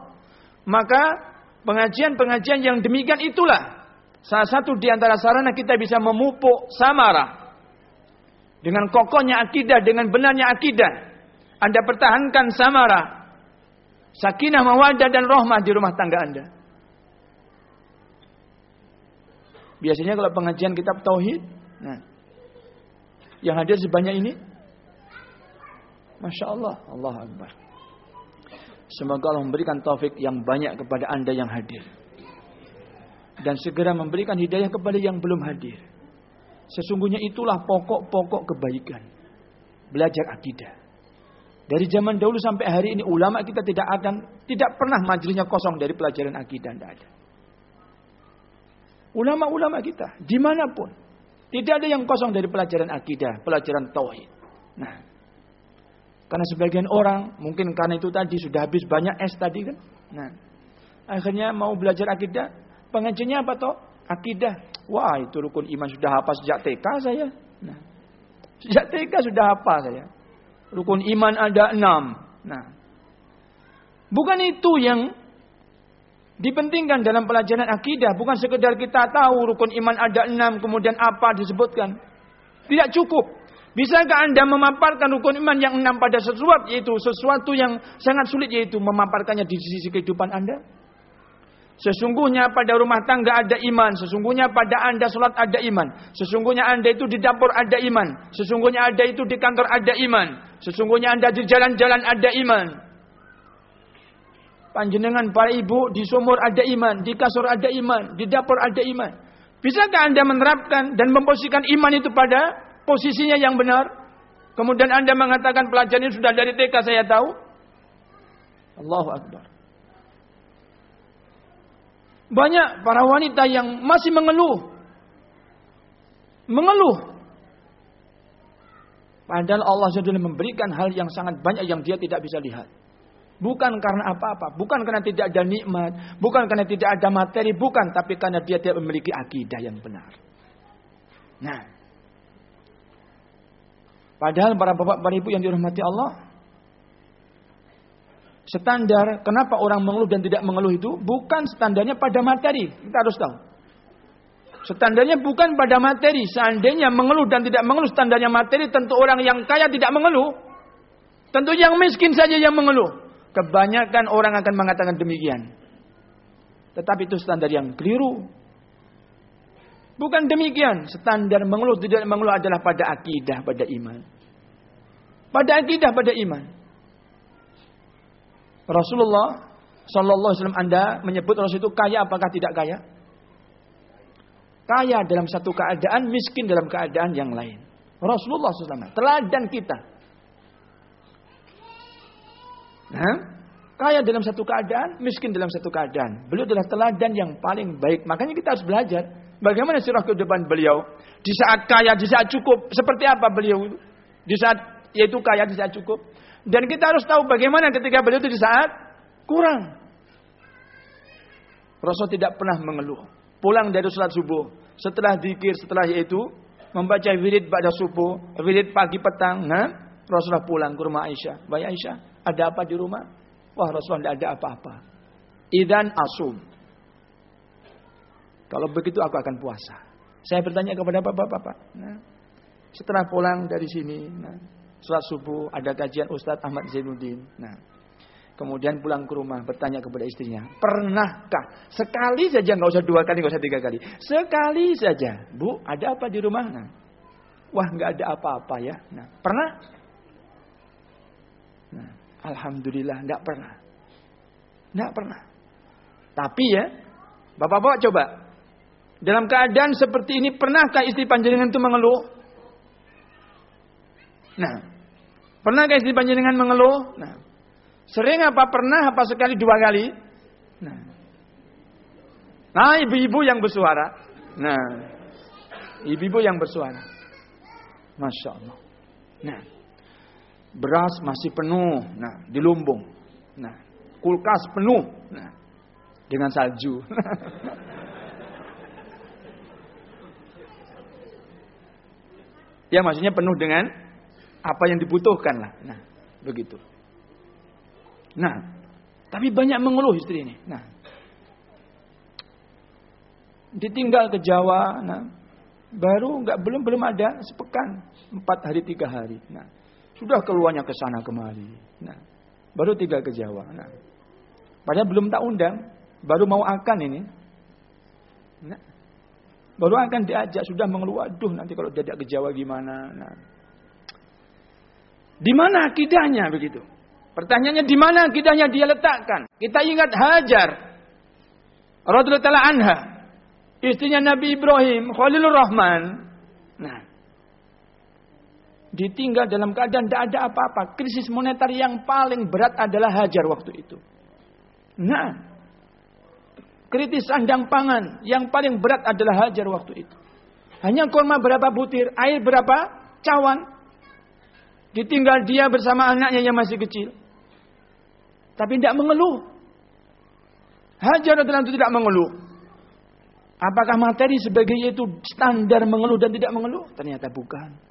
Maka pengajian-pengajian yang demikian itulah. Salah satu di antara sarana kita bisa memupuk samara. Dengan kokohnya akidah, dengan benarnya akidah. Anda pertahankan samara. Sakinah, mawadah dan rahmah di rumah tangga Anda. Biasanya kalau pengajian kitab tauhid, nah, yang hadir sebanyak ini, masya Allah, Allah Akbar. Semoga Allah memberikan taufik yang banyak kepada anda yang hadir. Dan segera memberikan hidayah kepada yang belum hadir. Sesungguhnya itulah pokok-pokok kebaikan. Belajar akidah. Dari zaman dahulu sampai hari ini ulama kita tidak akan tidak pernah majelisnya kosong dari pelajaran akidah tidak ada. Ulama-ulama kita, di mana pun. Tidak ada yang kosong dari pelajaran akidah, pelajaran tauhid. Nah, karena sebagian orang mungkin karena itu tadi sudah habis banyak es tadi kan. Nah, akhirnya mau belajar akidah, pengajiannya apa toh? Akidah. Wah, itu rukun iman sudah apa sejak TK saya. Nah, sejak TK sudah apa saya. Rukun iman ada enam. Nah, bukan itu yang dipentingkan dalam pelajaran akidah. Bukan sekedar kita tahu rukun iman ada enam, kemudian apa disebutkan. Tidak cukup. Bisakah anda memaparkan rukun iman yang enam pada sesuatu yaitu sesuatu yang sangat sulit yaitu memaparkannya di sisi kehidupan anda? Sesungguhnya pada rumah tangga ada iman. Sesungguhnya pada anda sholat ada iman. Sesungguhnya anda itu di dapur ada iman. Sesungguhnya anda itu di kantor ada iman. Sesungguhnya anda di jalan-jalan ada iman. Panjenengan para ibu di sumur ada iman, di kasur ada iman, di dapur ada iman. Bisakah Anda menerapkan dan memposisikan iman itu pada posisinya yang benar? Kemudian Anda mengatakan pelajaran ini sudah dari TK saya tahu. Allahu Akbar. Banyak para wanita yang masih mengeluh. Mengeluh. Padahal Allah sudah memberikan hal yang sangat banyak yang dia tidak bisa lihat. Bukan karena apa-apa, bukan karena tidak ada nikmat, bukan karena tidak ada materi, bukan, tapi karena dia tidak memiliki akidah yang benar. Nah, padahal para bapak, para ibu yang dirahmati Allah, standar kenapa orang mengeluh dan tidak mengeluh itu bukan standarnya pada materi, kita harus tahu. Standarnya bukan pada materi. Seandainya mengeluh dan tidak mengeluh standarnya materi, tentu orang yang kaya tidak mengeluh. Tentu yang miskin saja yang mengeluh. Kebanyakan orang akan mengatakan demikian. Tetapi itu standar yang keliru. Bukan demikian. Standar mengeluh tidak mengeluh adalah pada akidah, pada iman. Pada akidah, pada iman. Rasulullah Sallallahu Alaihi Wasallam Anda menyebut Rasul itu kaya apakah tidak kaya? Kaya dalam satu keadaan, miskin dalam keadaan yang lain. Rasulullah SAW teladan kita. Kaya dalam satu keadaan, miskin dalam satu keadaan. Beliau adalah teladan yang paling baik. Makanya kita harus belajar bagaimana sirah kehidupan beliau. Di saat kaya, di saat cukup, seperti apa beliau Di saat yaitu kaya, di saat cukup. Dan kita harus tahu bagaimana ketika beliau itu di saat kurang. Rasul tidak pernah mengeluh. Pulang dari sholat subuh, setelah zikir, setelah yaitu membaca wirid pada subuh, wirid pagi petang, nah, Rasulullah pulang ke rumah Aisyah. Bayi Aisyah, ada apa di rumah? Wah Rasulullah tidak ada apa-apa. Idan asum. Kalau begitu aku akan puasa. Saya bertanya kepada bapak-bapak. Nah, setelah pulang dari sini, nah, sholat subuh, ada kajian Ustadz Ahmad Zainuddin. Nah, kemudian pulang ke rumah bertanya kepada istrinya, pernahkah sekali saja nggak usah dua kali, nggak usah tiga kali, sekali saja, bu, ada apa di rumah? Nah, wah nggak ada apa-apa ya. Nah, pernah? Nah, Alhamdulillah tidak pernah. Tidak pernah. Tapi ya, bapak-bapak coba. Dalam keadaan seperti ini, pernahkah istri panjenengan itu mengeluh? Nah, pernahkah istri panjenengan mengeluh? Nah, sering apa pernah apa sekali dua kali? Nah, nah ibu-ibu yang bersuara. Nah, ibu-ibu yang bersuara. Masya Allah. Nah, beras masih penuh, nah di lumbung, nah kulkas penuh, nah dengan salju. ya maksudnya penuh dengan apa yang dibutuhkan lah, nah begitu. Nah, tapi banyak mengeluh istri ini. Nah, ditinggal ke Jawa, nah baru nggak belum belum ada sepekan empat hari tiga hari. Nah, sudah keluarnya ke sana kemari. Nah, baru tiga ke Jawa. Nah, padahal belum tak undang, baru mau akan ini. Nah, baru akan diajak sudah mengeluh, aduh nanti kalau diajak ke Jawa gimana. Nah, di mana akidahnya begitu? Pertanyaannya di mana akidahnya dia letakkan? Kita ingat Hajar radhiyallahu anha, istrinya Nabi Ibrahim, Khalilur Rahman. Ditinggal dalam keadaan tidak ada apa-apa. Krisis moneter yang paling berat adalah hajar waktu itu. Nah, kritis sandang pangan yang paling berat adalah hajar waktu itu. Hanya kurma berapa butir, air berapa cawan. Ditinggal dia bersama anaknya yang masih kecil. Tapi tidak mengeluh. Hajar adalah itu tidak mengeluh. Apakah materi sebagai itu standar mengeluh dan tidak mengeluh? Ternyata bukan.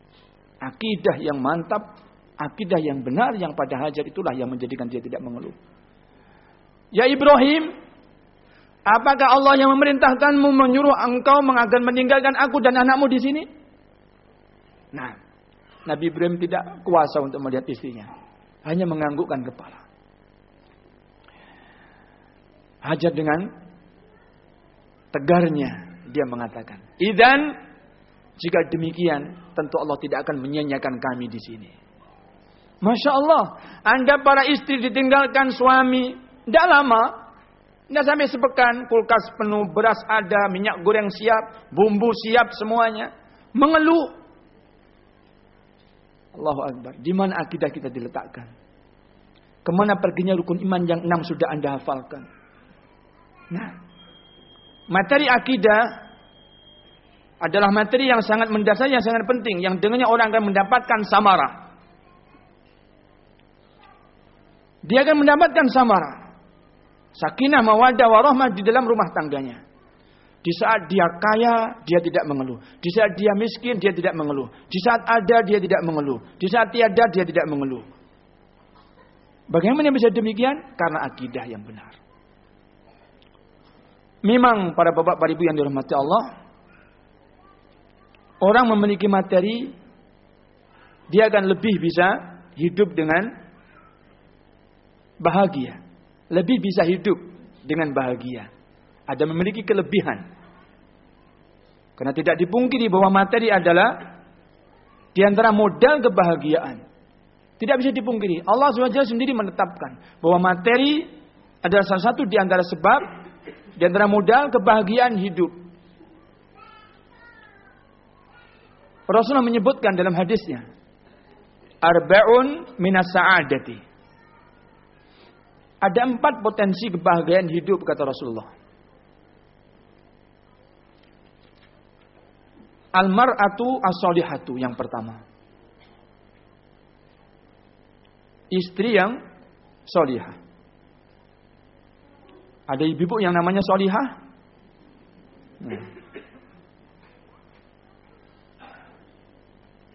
Akidah yang mantap, akidah yang benar yang pada hajar itulah yang menjadikan dia tidak mengeluh. Ya Ibrahim, apakah Allah yang memerintahkanmu menyuruh engkau agar meninggalkan aku dan anakmu di sini? Nah, Nabi Ibrahim tidak kuasa untuk melihat istrinya. Hanya menganggukkan kepala. Hajar dengan tegarnya dia mengatakan, "Idan jika demikian, tentu Allah tidak akan menyanyiakan kami di sini. Masya Allah, Anda para istri ditinggalkan suami, Tidak lama. Tidak sampai sepekan. Kulkas penuh, beras ada, minyak goreng siap, bumbu siap semuanya. Mengeluh. Allahu Akbar. Di mana akidah kita diletakkan? Ke mana perginya rukun iman yang enam sudah anda hafalkan? Nah, materi akidah adalah materi yang sangat mendasar, yang sangat penting, yang dengannya orang akan mendapatkan samara. Dia akan mendapatkan samara. Sakinah, mawadah, warahmah di dalam rumah tangganya. Di saat dia kaya, dia tidak mengeluh. Di saat dia miskin, dia tidak mengeluh. Di saat ada, dia tidak mengeluh. Di saat tiada, dia tidak mengeluh. Bagaimana bisa demikian? Karena akidah yang benar. Memang para bapak, para ibu yang dirahmati Allah, orang memiliki materi, dia akan lebih bisa hidup dengan bahagia. Lebih bisa hidup dengan bahagia. Ada memiliki kelebihan. Karena tidak dipungkiri bahwa materi adalah di antara modal kebahagiaan. Tidak bisa dipungkiri. Allah SWT sendiri menetapkan bahwa materi adalah salah satu di antara sebab di antara modal kebahagiaan hidup. Rasulullah menyebutkan dalam hadisnya, Arba'un minas sa'adati. Ada empat potensi kebahagiaan hidup kata Rasulullah. Almar'atu as-solihatu yang pertama. Istri yang solihah. Ada ibu-ibu yang namanya solihah? Nah.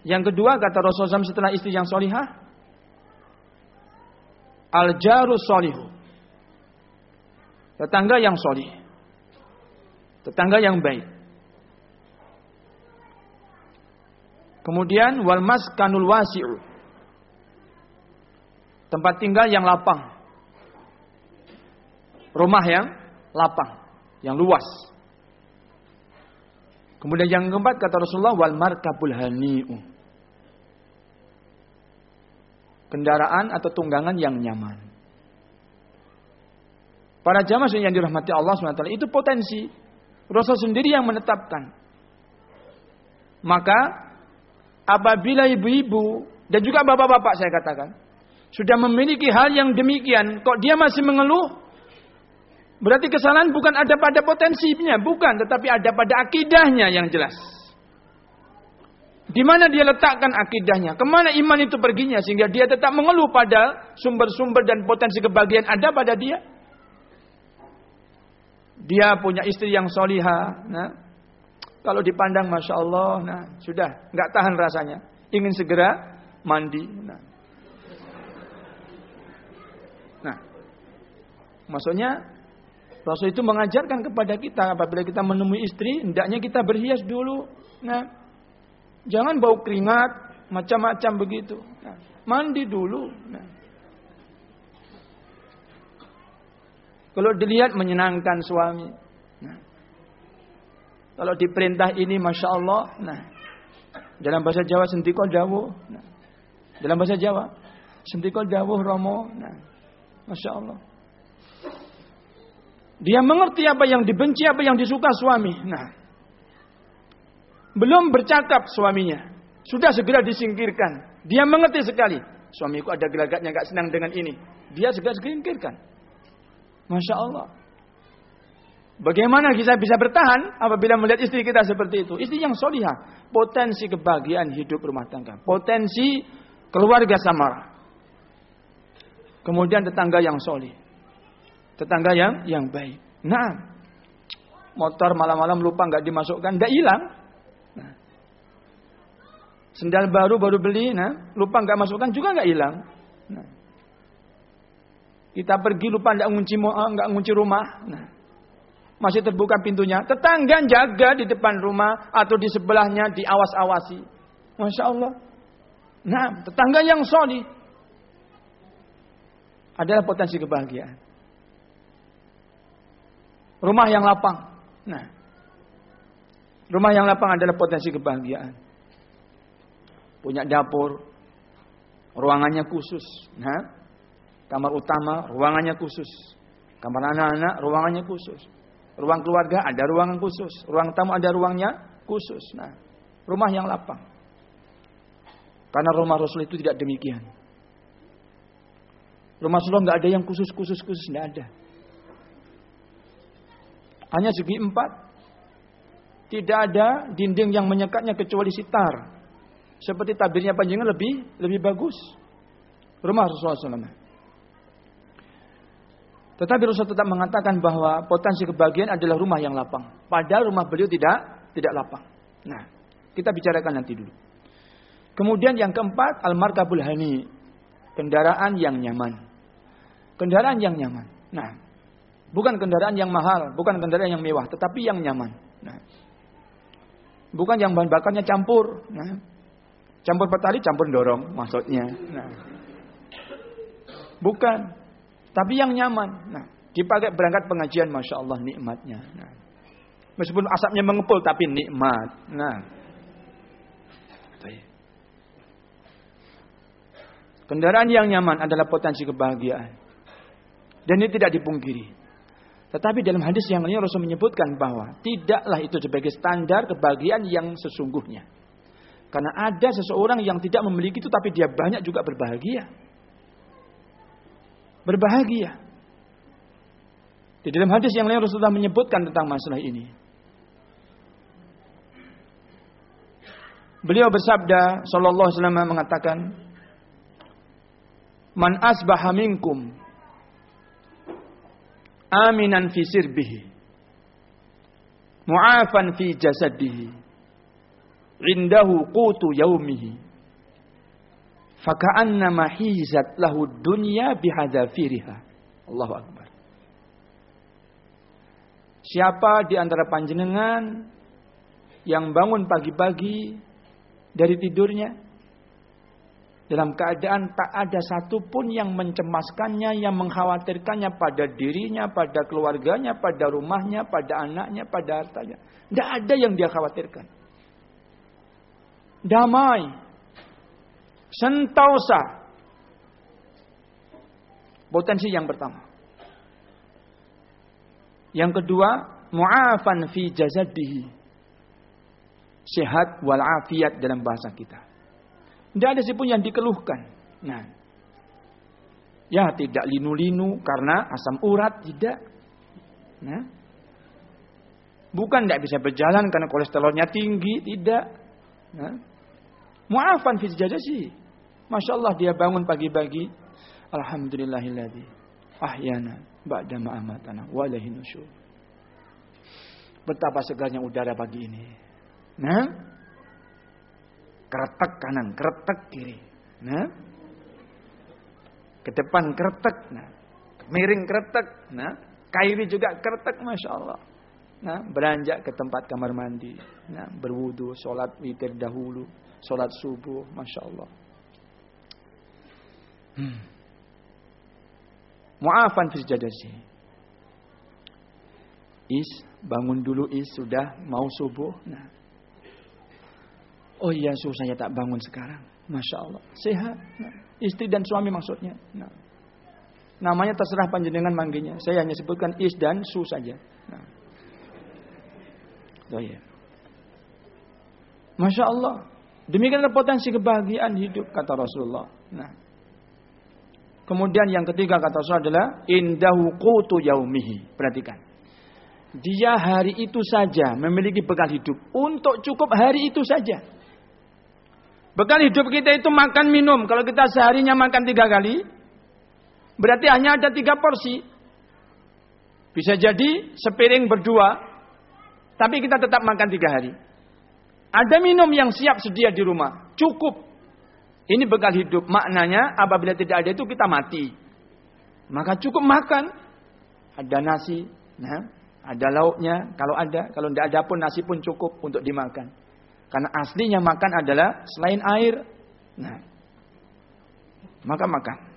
Yang kedua kata Rasulullah SAW setelah istri yang solihah. Al-jaru solihu. Tetangga yang solih. Tetangga yang baik. Kemudian wal maskanul wasi'u. Tempat tinggal yang lapang. Rumah yang lapang, yang luas. Kemudian yang keempat kata Rasulullah wal markabul hani'u kendaraan atau tunggangan yang nyaman. Para jamaah yang dirahmati Allah SWT itu potensi. Rasul sendiri yang menetapkan. Maka apabila ibu-ibu dan juga bapak-bapak saya katakan sudah memiliki hal yang demikian, kok dia masih mengeluh? Berarti kesalahan bukan ada pada potensinya, bukan, tetapi ada pada akidahnya yang jelas. Di mana dia letakkan akidahnya? Ke mana iman itu perginya? Sehingga dia tetap mengeluh pada sumber-sumber dan potensi kebahagiaan ada pada dia. Dia punya istri yang soliha. Nah, kalau dipandang Masya Allah, nah, sudah nggak tahan rasanya. Ingin segera mandi. Nah, nah maksudnya Rasul itu mengajarkan kepada kita apabila kita menemui istri, hendaknya kita berhias dulu. Nah, Jangan bau keringat, macam-macam begitu. Nah, mandi dulu. Nah. Kalau dilihat menyenangkan suami. Nah. Kalau diperintah ini Masya Allah. Nah. Dalam bahasa Jawa sentiko jauh. Nah. Dalam bahasa Jawa. Sentiko jauh romo. Nah. Masya Allah. Dia mengerti apa yang dibenci, apa yang disuka suami. Nah, belum bercakap suaminya. Sudah segera disingkirkan. Dia mengerti sekali. Suamiku ada gelagatnya gak senang dengan ini. Dia segera disingkirkan. Masya Allah. Bagaimana kita bisa bertahan apabila melihat istri kita seperti itu? Istri yang solihah. Potensi kebahagiaan hidup rumah tangga. Potensi keluarga samara. Kemudian tetangga yang solih. Tetangga yang yang baik. Nah, motor malam-malam lupa nggak dimasukkan, nggak hilang. Sendal baru baru beli, nah lupa nggak masukkan juga nggak hilang. Nah. Kita pergi lupa nggak ngunci eh, nggak ngunci rumah, nah. masih terbuka pintunya. Tetangga jaga di depan rumah atau di sebelahnya diawas-awasi. Masya Allah. Nah, tetangga yang soli adalah potensi kebahagiaan. Rumah yang lapang. Nah, rumah yang lapang adalah potensi kebahagiaan punya dapur, ruangannya khusus. Nah, kamar utama, ruangannya khusus. Kamar anak-anak ruangannya khusus. Ruang keluarga ada ruangan khusus. Ruang tamu ada ruangnya khusus. Nah, rumah yang lapang. Karena rumah Rasul itu tidak demikian. Rumah Rasulullah nggak ada yang khusus-khusus khusus, nggak ada. Hanya segi empat. Tidak ada dinding yang menyekatnya kecuali sitar. Seperti tabirnya panjangan lebih lebih bagus. Rumah Rasulullah SAW. Tetapi Rasul tetap mengatakan bahwa potensi kebahagiaan adalah rumah yang lapang. Padahal rumah beliau tidak tidak lapang. Nah, kita bicarakan nanti dulu. Kemudian yang keempat, al-markabul hani. Kendaraan yang nyaman. Kendaraan yang nyaman. Nah, bukan kendaraan yang mahal, bukan kendaraan yang mewah, tetapi yang nyaman. Nah, bukan yang bahan bakarnya campur. Nah, campur petali, campur dorong maksudnya. Nah, bukan, tapi yang nyaman. Nah, dipakai berangkat pengajian, masya Allah nikmatnya. Nah, meskipun asapnya mengepul, tapi nikmat. Nah, Kendaraan yang nyaman adalah potensi kebahagiaan. Dan ini tidak dipungkiri. Tetapi dalam hadis yang lain Rasul menyebutkan bahwa tidaklah itu sebagai standar kebahagiaan yang sesungguhnya. Karena ada seseorang yang tidak memiliki itu tapi dia banyak juga berbahagia. Berbahagia. Di dalam hadis yang lain Rasulullah menyebutkan tentang masalah ini. Beliau bersabda sallallahu alaihi wasallam mengatakan Man asbaha minkum aminan fi sirbihi mu'afan fi jasadihi indahu qutu yaumihi faka'annama hizat lahu dunya bihadzafiriha Allahu akbar Siapa di antara panjenengan yang bangun pagi-pagi dari tidurnya dalam keadaan tak ada satupun yang mencemaskannya, yang mengkhawatirkannya pada dirinya, pada keluarganya, pada rumahnya, pada anaknya, pada hartanya. Tidak ada yang dia khawatirkan. Damai. Sentosa. Potensi yang pertama. Yang kedua, mu'afan fi jazadihi. Sehat walafiat dalam bahasa kita. Tidak ada pun yang dikeluhkan. Nah, ya tidak linu-linu karena asam urat tidak. Nah, bukan tidak bisa berjalan karena kolesterolnya tinggi tidak. Nah, muafan fi sih. Masya Allah dia bangun pagi-pagi. Alhamdulillahilladzi ahyana ba'da ma'amatana walahi nusyur. Betapa segarnya udara pagi ini. Nah, Keretek kanan, keretek kiri. Nah, ke depan keretek, nah, miring keretek, nah, kairi juga keretek, masya Allah. Nah, beranjak ke tempat kamar mandi, nah, berwudu, sholat witir dahulu, sholat subuh, masya Allah. Hmm. Mu'afan fi. Is, bangun dulu is, sudah mau subuh. Nah, Oh iya su saya tak bangun sekarang. Masya Allah. Sehat. Nah, istri dan suami maksudnya. Nah, namanya terserah panjenengan manggilnya. Saya hanya sebutkan is dan su saja. Nah. Oh iya. Masya Allah. Demikian potensi kebahagiaan hidup kata Rasulullah. Nah. Kemudian yang ketiga kata Rasulullah adalah indahu qutu yaumihi. Perhatikan. Dia hari itu saja memiliki bekal hidup untuk cukup hari itu saja. Bekal hidup kita itu makan minum. Kalau kita seharinya makan tiga kali, berarti hanya ada tiga porsi. Bisa jadi sepiring berdua, tapi kita tetap makan tiga hari. Ada minum yang siap sedia di rumah, cukup. Ini bekal hidup. Maknanya apabila tidak ada itu kita mati. Maka cukup makan. Ada nasi, nah, ada lauknya. Kalau ada, kalau tidak ada pun nasi pun cukup untuk dimakan. Karena aslinya makan adalah selain air. Nah, maka makan.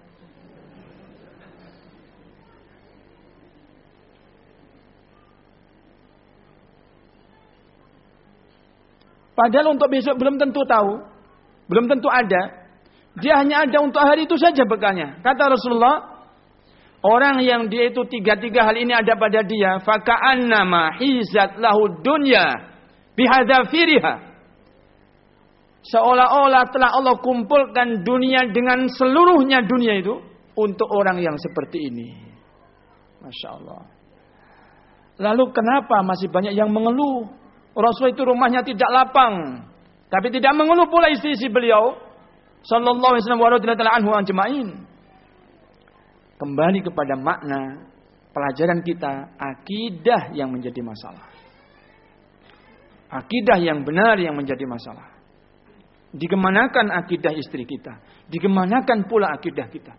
Padahal untuk besok belum tentu tahu. Belum tentu ada. Dia hanya ada untuk hari itu saja bekalnya. Kata Rasulullah, Orang yang dia itu tiga-tiga hal ini ada pada dia, faka'annama hizat lahu dunya bihadzafiriha. Seolah-olah telah Allah kumpulkan dunia dengan seluruhnya dunia itu untuk orang yang seperti ini. Masya Allah. Lalu kenapa masih banyak yang mengeluh? Rasul itu rumahnya tidak lapang. Tapi tidak mengeluh pula istri-istri beliau. Sallallahu alaihi wasallam wa anhu Kembali kepada makna pelajaran kita. Akidah yang menjadi masalah. Akidah yang benar yang menjadi masalah. Dikemanakan akidah istri kita? Dikemanakan pula akidah kita?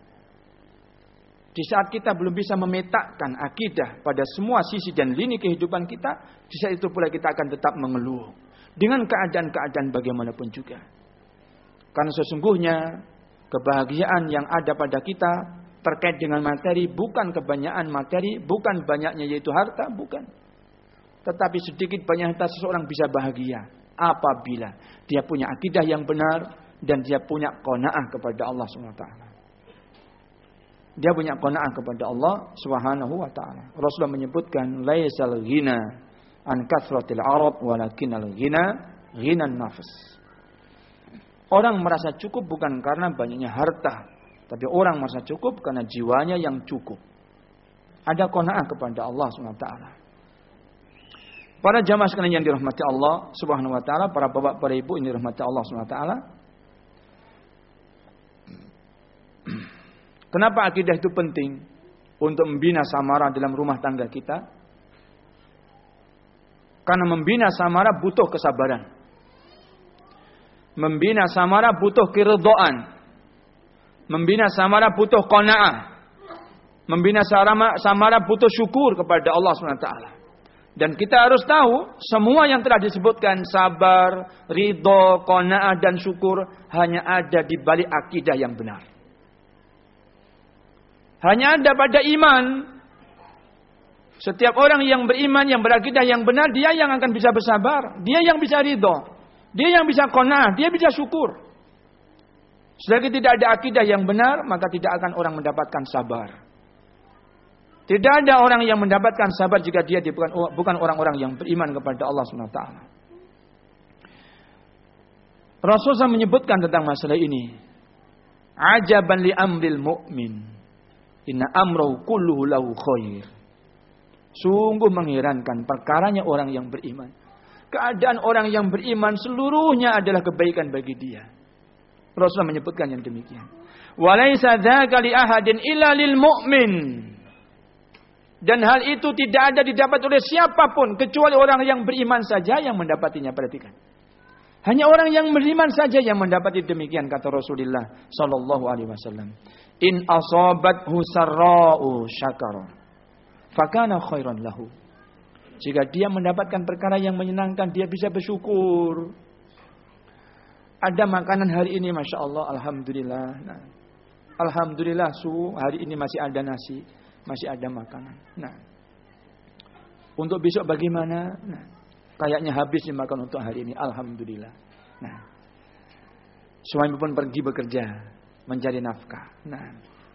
Di saat kita belum bisa memetakan akidah pada semua sisi dan lini kehidupan kita, di saat itu pula kita akan tetap mengeluh. Dengan keadaan-keadaan bagaimanapun juga. Karena sesungguhnya kebahagiaan yang ada pada kita terkait dengan materi bukan kebanyakan materi, bukan banyaknya yaitu harta, bukan. Tetapi sedikit banyak harta seseorang bisa bahagia apabila dia punya akidah yang benar dan dia punya qanaah kepada Allah wa taala. Dia punya qanaah kepada Allah Subhanahu wa taala. Rasulullah menyebutkan laisal ghina an kathratil arad walakinal ghina ghinan nafs. Orang merasa cukup bukan karena banyaknya harta, tapi orang merasa cukup karena jiwanya yang cukup. Ada qanaah kepada Allah Subhanahu wa taala. Para jamaah sekalian yang dirahmati Allah Subhanahu wa taala, para bapak, para ibu ini dirahmati Allah Subhanahu wa taala. Kenapa akidah itu penting untuk membina samara dalam rumah tangga kita? Karena membina samara butuh kesabaran. Membina samara butuh keridhaan. Membina samara butuh qanaah. Membina samara butuh syukur kepada Allah taala. Dan kita harus tahu semua yang telah disebutkan sabar, ridho, kona'ah dan syukur hanya ada di balik akidah yang benar. Hanya ada pada iman. Setiap orang yang beriman, yang berakidah yang benar, dia yang akan bisa bersabar. Dia yang bisa ridho. Dia yang bisa kona'ah, dia bisa syukur. Selagi tidak ada akidah yang benar, maka tidak akan orang mendapatkan sabar. Tidak ada orang yang mendapatkan sabar jika dia bukan bukan orang-orang yang beriman kepada Allah SWT. Rasulullah menyebutkan tentang masalah ini. Ajaban li amril mu'min. Inna amrahu kulluhu lahu khair. Sungguh mengherankan perkaranya orang yang beriman. Keadaan orang yang beriman seluruhnya adalah kebaikan bagi dia. Rasulullah menyebutkan yang demikian. Walaysa dzaka li ahadin illa lil mu'min. Dan hal itu tidak ada didapat oleh siapa pun kecuali orang yang beriman saja yang mendapatinya. Perhatikan. Hanya orang yang beriman saja yang mendapati demikian kata Rasulullah sallallahu alaihi wasallam. In asabat husarra'u syakara. Fakana khairan lahu. Jika dia mendapatkan perkara yang menyenangkan, dia bisa bersyukur. Ada makanan hari ini, Masya Allah, Alhamdulillah. Nah, Alhamdulillah, su, hari ini masih ada nasi masih ada makanan. Nah, untuk besok bagaimana? Nah, kayaknya habis dimakan untuk hari ini. Alhamdulillah. Nah, suami pun pergi bekerja mencari nafkah. Nah,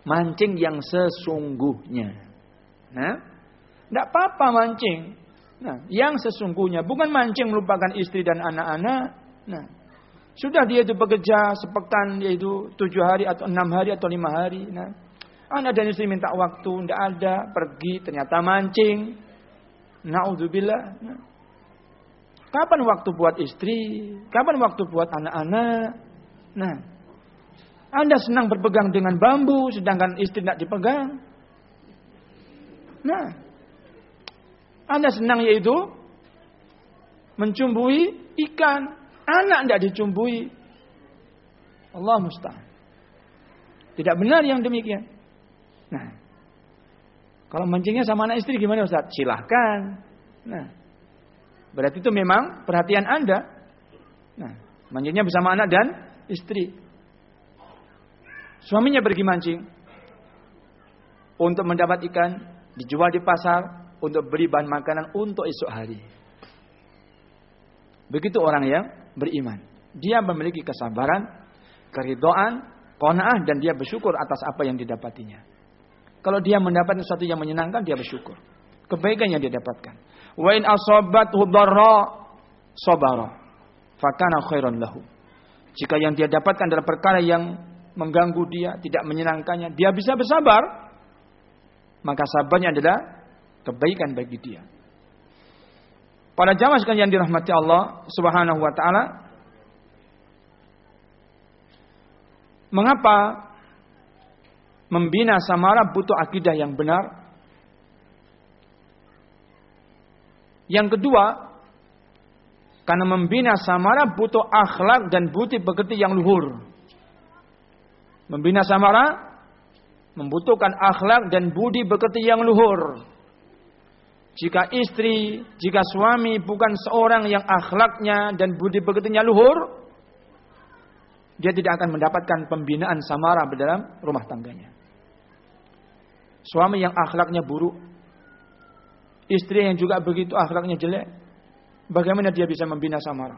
mancing yang sesungguhnya. Nah, tidak apa-apa mancing. Nah, yang sesungguhnya bukan mancing merupakan istri dan anak-anak. Nah, sudah dia itu bekerja sepekan yaitu tujuh hari atau enam hari atau lima hari. Nah, anda dan istri minta waktu, tidak ada, pergi, ternyata mancing. Naudzubillah. Kapan waktu buat istri? Kapan waktu buat anak-anak? Nah, Anda senang berpegang dengan bambu, sedangkan istri tidak dipegang. Nah, Anda senang yaitu mencumbui ikan, anak tidak dicumbui. Allah mustahil. Tidak benar yang demikian. Nah, kalau mancingnya sama anak istri gimana Ustaz? Silahkan. Nah, berarti itu memang perhatian Anda. Nah, mancingnya bersama anak dan istri. Suaminya pergi mancing untuk mendapat ikan, dijual di pasar untuk beri bahan makanan untuk esok hari. Begitu orang yang beriman. Dia memiliki kesabaran, keridoan, kona'ah dan dia bersyukur atas apa yang didapatinya. Kalau dia mendapatkan sesuatu yang menyenangkan, dia bersyukur. Kebaikan yang dia dapatkan. Wa in asabathu dharra sabara. Fakana khairan lahu. Jika yang dia dapatkan adalah perkara yang mengganggu dia, tidak menyenangkannya, dia bisa bersabar. Maka sabarnya adalah kebaikan bagi dia. Para jamaah sekalian yang dirahmati Allah Subhanahu wa taala, mengapa membina samara butuh akidah yang benar? Yang kedua, karena membina samara butuh akhlak dan budi pekerti yang luhur. Membina samara membutuhkan akhlak dan budi pekerti yang luhur. Jika istri, jika suami bukan seorang yang akhlaknya dan budi pekertinya luhur, dia tidak akan mendapatkan pembinaan samara dalam rumah tangganya. Suami yang akhlaknya buruk, istri yang juga begitu akhlaknya jelek, bagaimana dia bisa membina samara?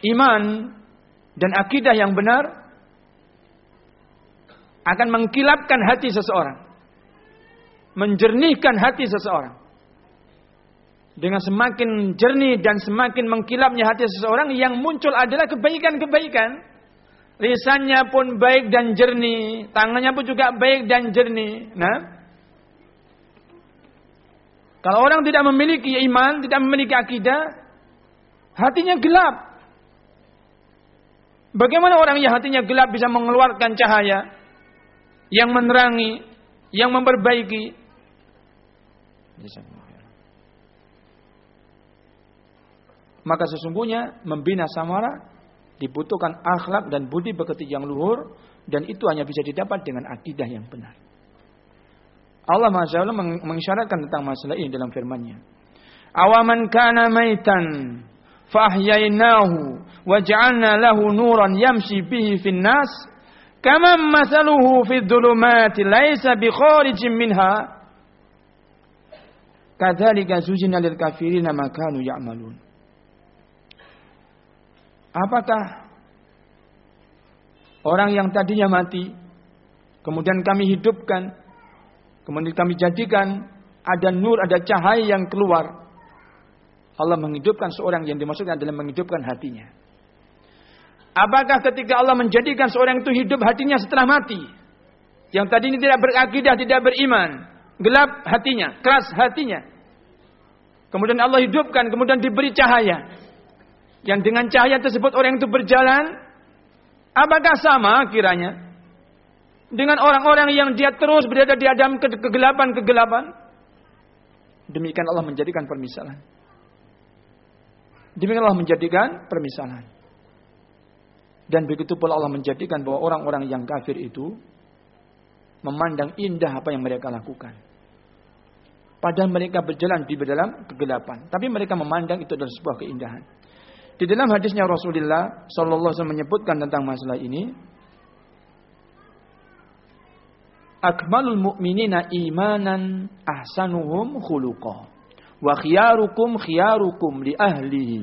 Iman dan akidah yang benar akan mengkilapkan hati seseorang. Menjernihkan hati seseorang. Dengan semakin jernih dan semakin mengkilapnya hati seseorang yang muncul adalah kebaikan-kebaikan. Lisannya pun baik dan jernih, tangannya pun juga baik dan jernih. Nah, kalau orang tidak memiliki iman, tidak memiliki akidah, hatinya gelap. Bagaimana orang yang hatinya gelap bisa mengeluarkan cahaya yang menerangi, yang memperbaiki? Maka sesungguhnya membina samara dibutuhkan akhlak dan budi bekerti yang luhur dan itu hanya bisa didapat dengan akidah yang benar. Allah Allah mengisyaratkan tentang masalah ini dalam firman-Nya. Awaman kana maitan fahyainahu waj'alna lahu nuran yamshi bihi fin nas kama masaluhu fi dhulumati laisa bi kharijin minha kadzalika zujina lil kafirina ma kanu ya'malun Apakah orang yang tadinya mati kemudian kami hidupkan kemudian kami jadikan ada nur ada cahaya yang keluar Allah menghidupkan seorang yang dimaksudkan adalah menghidupkan hatinya. Apakah ketika Allah menjadikan seorang itu hidup hatinya setelah mati? Yang tadi ini tidak berakidah, tidak beriman. Gelap hatinya, keras hatinya. Kemudian Allah hidupkan, kemudian diberi cahaya. Yang dengan cahaya tersebut orang itu berjalan. Apakah sama kiranya? Dengan orang-orang yang dia terus berada di dalam kegelapan-kegelapan. Demikian Allah menjadikan permisalan. Demikianlah menjadikan permisalan. Dan begitu pula Allah menjadikan bahwa orang-orang yang kafir itu memandang indah apa yang mereka lakukan. Padahal mereka berjalan di dalam kegelapan, tapi mereka memandang itu adalah sebuah keindahan. Di dalam hadisnya Rasulullah Sallallahu Alaihi Wasallam menyebutkan tentang masalah ini, akmalul mu'minina imanan ahsanuhum khuluqa. Wa khiyarukum khiyarukum li ahlihi.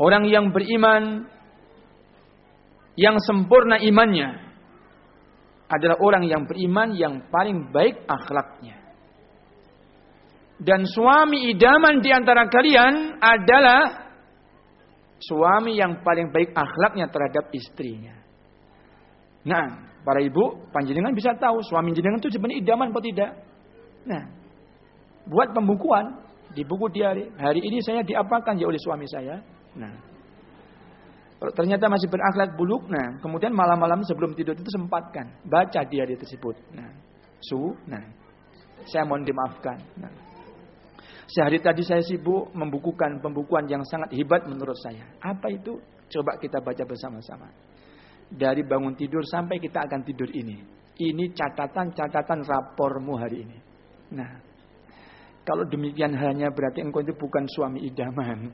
Orang yang beriman yang sempurna imannya adalah orang yang beriman yang paling baik akhlaknya. Dan suami idaman di antara kalian adalah suami yang paling baik akhlaknya terhadap istrinya. Nah, Para ibu, panjenengan bisa tahu suami jenengan itu sebenarnya idaman atau tidak. Nah, buat pembukuan di buku diari. Hari ini saya diapakan ya oleh suami saya. Nah, kalau ternyata masih berakhlak buluk, nah kemudian malam-malam sebelum tidur itu sempatkan baca diari tersebut. Nah, su, nah saya mohon dimaafkan. Nah, sehari tadi saya sibuk membukukan pembukuan yang sangat hebat menurut saya. Apa itu? Coba kita baca bersama-sama dari bangun tidur sampai kita akan tidur ini. Ini catatan-catatan rapormu hari ini. Nah, kalau demikian hanya berarti engkau itu bukan suami idaman.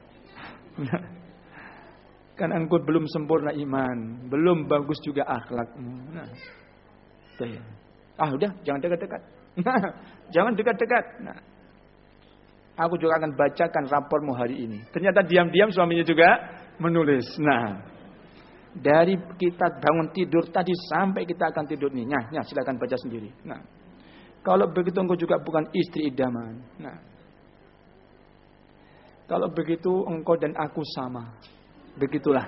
Kan engkau belum sempurna iman, belum bagus juga akhlakmu. Nah, ah udah, jangan dekat-dekat. Nah, jangan dekat-dekat. Nah, Aku juga akan bacakan rapormu hari ini. Ternyata diam-diam suaminya juga menulis. Nah, dari kita bangun tidur tadi sampai kita akan tidur nih. Nah, nah silakan baca sendiri. Nah, kalau begitu engkau juga bukan istri idaman. Nah, kalau begitu engkau dan aku sama. Begitulah.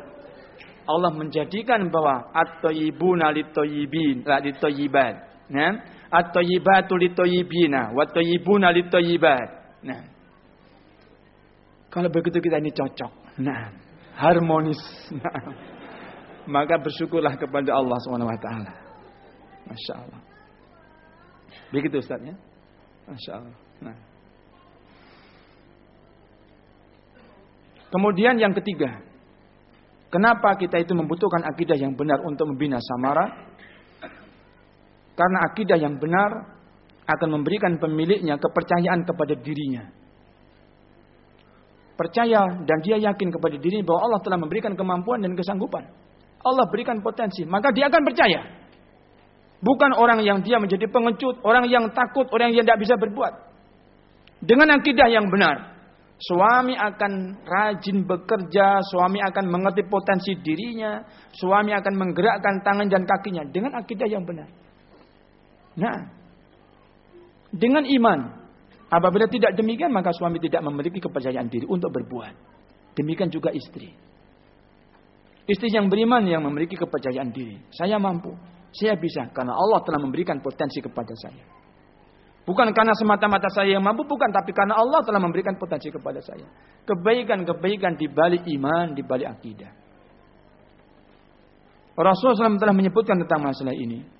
Allah menjadikan bahwa at-tayyibuna lit-tayyibin, la lit-tayyibat. Nah, at-tayyibatu lit-tayyibina, wat-tayyibuna lit-tayyibat. Nah, kalau begitu kita ini cocok. Nah, harmonis. Nah, maka bersyukurlah kepada Allah SWT. Masya Allah. Begitu Ustaz ya. Masya Allah. Nah. Kemudian yang ketiga. Kenapa kita itu membutuhkan akidah yang benar untuk membina samara? Karena akidah yang benar akan memberikan pemiliknya kepercayaan kepada dirinya percaya dan dia yakin kepada diri bahwa Allah telah memberikan kemampuan dan kesanggupan. Allah berikan potensi, maka dia akan percaya. Bukan orang yang dia menjadi pengecut, orang yang takut, orang yang tidak bisa berbuat. Dengan akidah yang benar, suami akan rajin bekerja, suami akan mengerti potensi dirinya, suami akan menggerakkan tangan dan kakinya dengan akidah yang benar. Nah, dengan iman, Apabila tidak demikian maka suami tidak memiliki kepercayaan diri untuk berbuat. Demikian juga istri. Istri yang beriman yang memiliki kepercayaan diri. Saya mampu. Saya bisa. Karena Allah telah memberikan potensi kepada saya. Bukan karena semata-mata saya yang mampu. Bukan. Tapi karena Allah telah memberikan potensi kepada saya. Kebaikan-kebaikan di balik iman. Di balik akidah. Rasulullah SAW telah menyebutkan tentang masalah ini.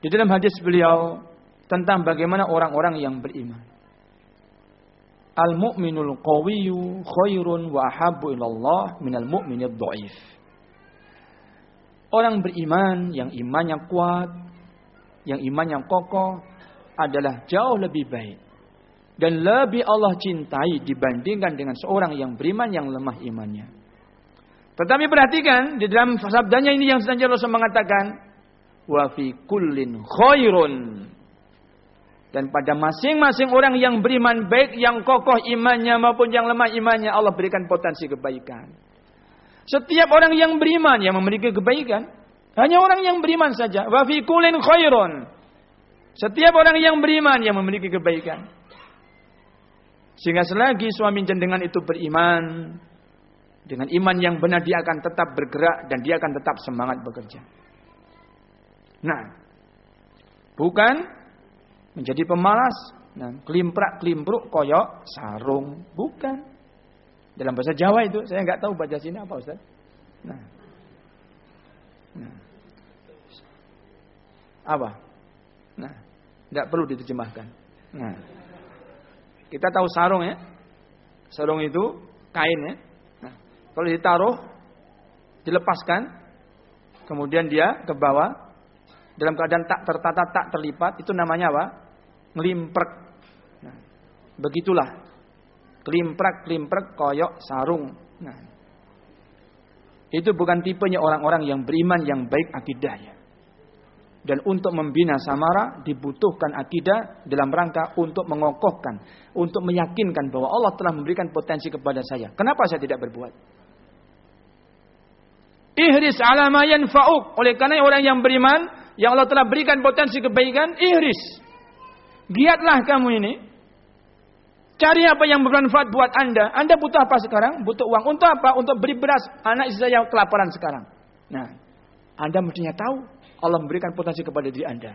Di dalam hadis beliau tentang bagaimana orang-orang yang beriman. Al-mu'minul qawiyyu khairun wa ahabbu ilallah minal mu'minid dhaif. Orang beriman yang imannya kuat, yang imannya kokoh adalah jauh lebih baik dan lebih Allah cintai dibandingkan dengan seorang yang beriman yang lemah imannya. Tetapi perhatikan di dalam sabdanya ini yang sedang Rasul mengatakan, wa fi kullin khairun. Dan pada masing-masing orang yang beriman baik, yang kokoh imannya maupun yang lemah imannya, Allah berikan potensi kebaikan. Setiap orang yang beriman yang memiliki kebaikan, hanya orang yang beriman saja. Wa fi kullin khairun. Setiap orang yang beriman yang memiliki kebaikan. Sehingga selagi suami jenengan itu beriman, dengan iman yang benar dia akan tetap bergerak dan dia akan tetap semangat bekerja. Nah, bukan menjadi pemalas, nah, kelimprak kelimpruk koyok sarung, bukan. Dalam bahasa Jawa itu saya nggak tahu bahasa sini apa Ustaz. Nah. nah. Apa? Nah, tidak perlu diterjemahkan. Nah, kita tahu sarung ya. Sarung itu kain ya. Nah, kalau ditaruh, dilepaskan, kemudian dia ke bawah, dalam keadaan tak tertata, tak terlipat, itu namanya apa? Ngelimprek. Nah, begitulah. Kelimprak, koyok, sarung. Nah, itu bukan tipenya orang-orang yang beriman yang baik akidahnya. Dan untuk membina samara dibutuhkan akidah dalam rangka untuk mengokohkan, untuk meyakinkan bahwa Allah telah memberikan potensi kepada saya. Kenapa saya tidak berbuat? Ihris ala ma yanfa'uk. Oleh karena orang yang beriman yang Allah telah berikan potensi kebaikan, ihris. Giatlah kamu ini. Cari apa yang bermanfaat buat Anda. Anda butuh apa sekarang? Butuh uang. Untuk apa? Untuk beri beras. Anak istri saya kelaparan sekarang. Nah, Anda mestinya tahu Allah memberikan potensi kepada diri Anda.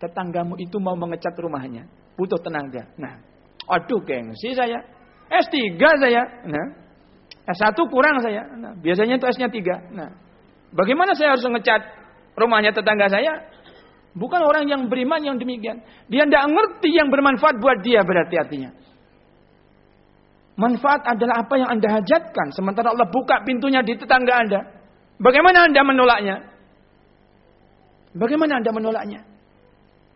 Tetanggamu itu mau mengecat rumahnya. Butuh tenaga. Nah, aduh gengsi saya. S3 saya. Nah, S1 kurang saya. Nah, biasanya itu S-nya 3. Nah, bagaimana saya harus ngecat rumahnya tetangga saya. Bukan orang yang beriman yang demikian. Dia tidak ngerti yang bermanfaat buat dia berarti artinya. Manfaat adalah apa yang anda hajatkan. Sementara Allah buka pintunya di tetangga anda. Bagaimana anda menolaknya? Bagaimana anda menolaknya?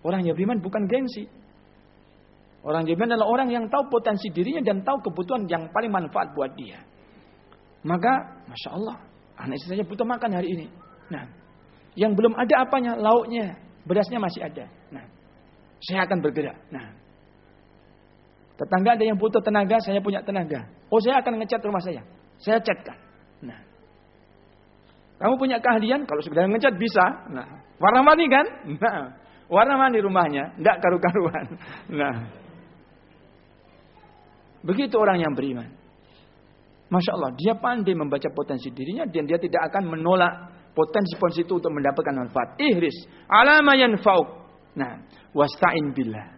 Orang yang beriman bukan gengsi. Orang yang beriman adalah orang yang tahu potensi dirinya dan tahu kebutuhan yang paling manfaat buat dia. Maka, Masya Allah, anak istri saya butuh makan hari ini. Nah, yang belum ada apanya? Lauknya. Berasnya masih ada. Nah, Saya akan bergerak. Nah, tetangga ada yang butuh tenaga, saya punya tenaga. Oh, saya akan ngecat rumah saya. Saya catkan. Nah, kamu punya keahlian, kalau sudah ngecat bisa. Nah, warna-warni kan? Nah, warna-warni rumahnya, tidak karu-karuan. Nah, begitu orang yang beriman. Masya Allah, dia pandai membaca potensi dirinya dan dia tidak akan menolak potensi-potensi itu untuk mendapatkan manfaat. Ihris, alamayan fauk. Nah, wasta'in billah.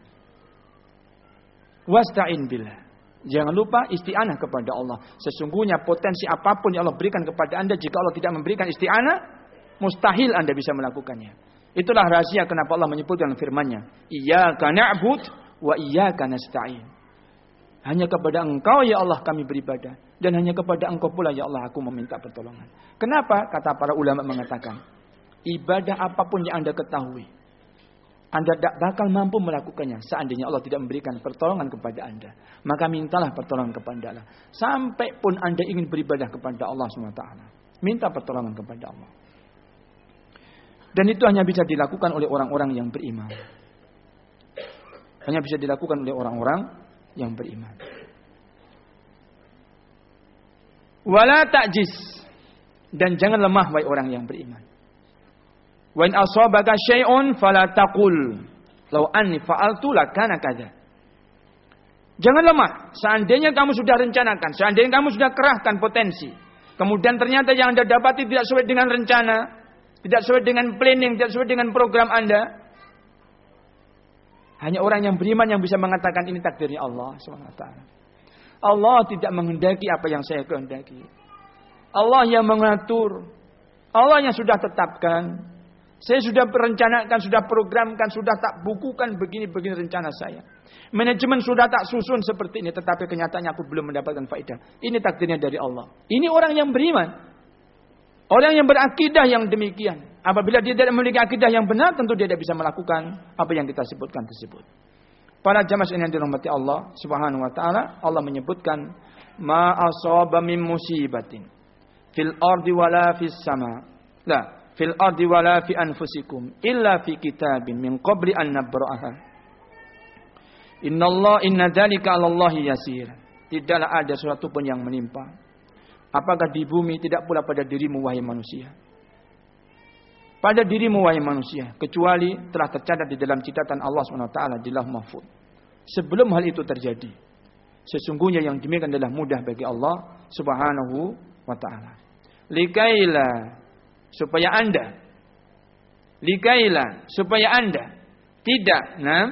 Wasta'in billah. Jangan lupa isti'anah kepada Allah. Sesungguhnya potensi apa pun yang Allah berikan kepada Anda jika Allah tidak memberikan isti'anah, mustahil Anda bisa melakukannya. Itulah rahasia kenapa Allah menyebutkan firman-Nya, "Iyyaka na'bud wa iyyaka nasta'in." Hanya kepada Engkau ya Allah kami beribadah dan hanya kepada Engkau pula ya Allah aku meminta pertolongan. Kenapa? Kata para ulama mengatakan, ibadah apa pun yang Anda ketahui, anda tidak bakal mampu melakukannya seandainya Allah tidak memberikan pertolongan kepada Anda. Maka mintalah pertolongan kepada Allah. Sampai pun Anda ingin beribadah kepada Allah SWT. Minta pertolongan kepada Allah. Dan itu hanya bisa dilakukan oleh orang-orang yang beriman. Hanya bisa dilakukan oleh orang-orang yang beriman. Wala ta'jis. Dan jangan lemah wahai orang yang beriman. Wa in asabaka syai'un fala taqul law anni fa'altu lakana kadza. Jangan lemah. Seandainya kamu sudah rencanakan, seandainya kamu sudah kerahkan potensi, kemudian ternyata yang Anda dapati tidak sesuai dengan rencana, tidak sesuai dengan planning, tidak sesuai dengan program Anda. Hanya orang yang beriman yang bisa mengatakan ini takdirnya Allah SWT. Allah tidak menghendaki apa yang saya kehendaki. Allah yang mengatur. Allah yang sudah tetapkan. Saya sudah perencanakan, sudah programkan, sudah tak bukukan begini-begini rencana saya. Manajemen sudah tak susun seperti ini, tetapi kenyataannya aku belum mendapatkan faedah. Ini takdirnya dari Allah. Ini orang yang beriman. Orang yang berakidah yang demikian. Apabila dia tidak memiliki akidah yang benar, tentu dia tidak bisa melakukan apa yang kita sebutkan tersebut. Para jamaah yang dirahmati Allah Subhanahu wa taala, Allah menyebutkan ma asaba min musibatin fil ardi wala fis sama. Lah, fil ardi wala fi anfusikum illa fi kitabin min qabli an nabra'aha. Innallah inna dzalika 'ala Allah yasir. Tidaklah ada sesuatu pun yang menimpa. Apakah di bumi tidak pula pada dirimu wahai manusia? Pada dirimu wahai manusia, kecuali telah tercatat di dalam catatan Allah SWT di Mahfud. Sebelum hal itu terjadi, sesungguhnya yang demikian adalah mudah bagi Allah Subhanahu wa taala. Likaila supaya Anda likaila supaya Anda tidak nah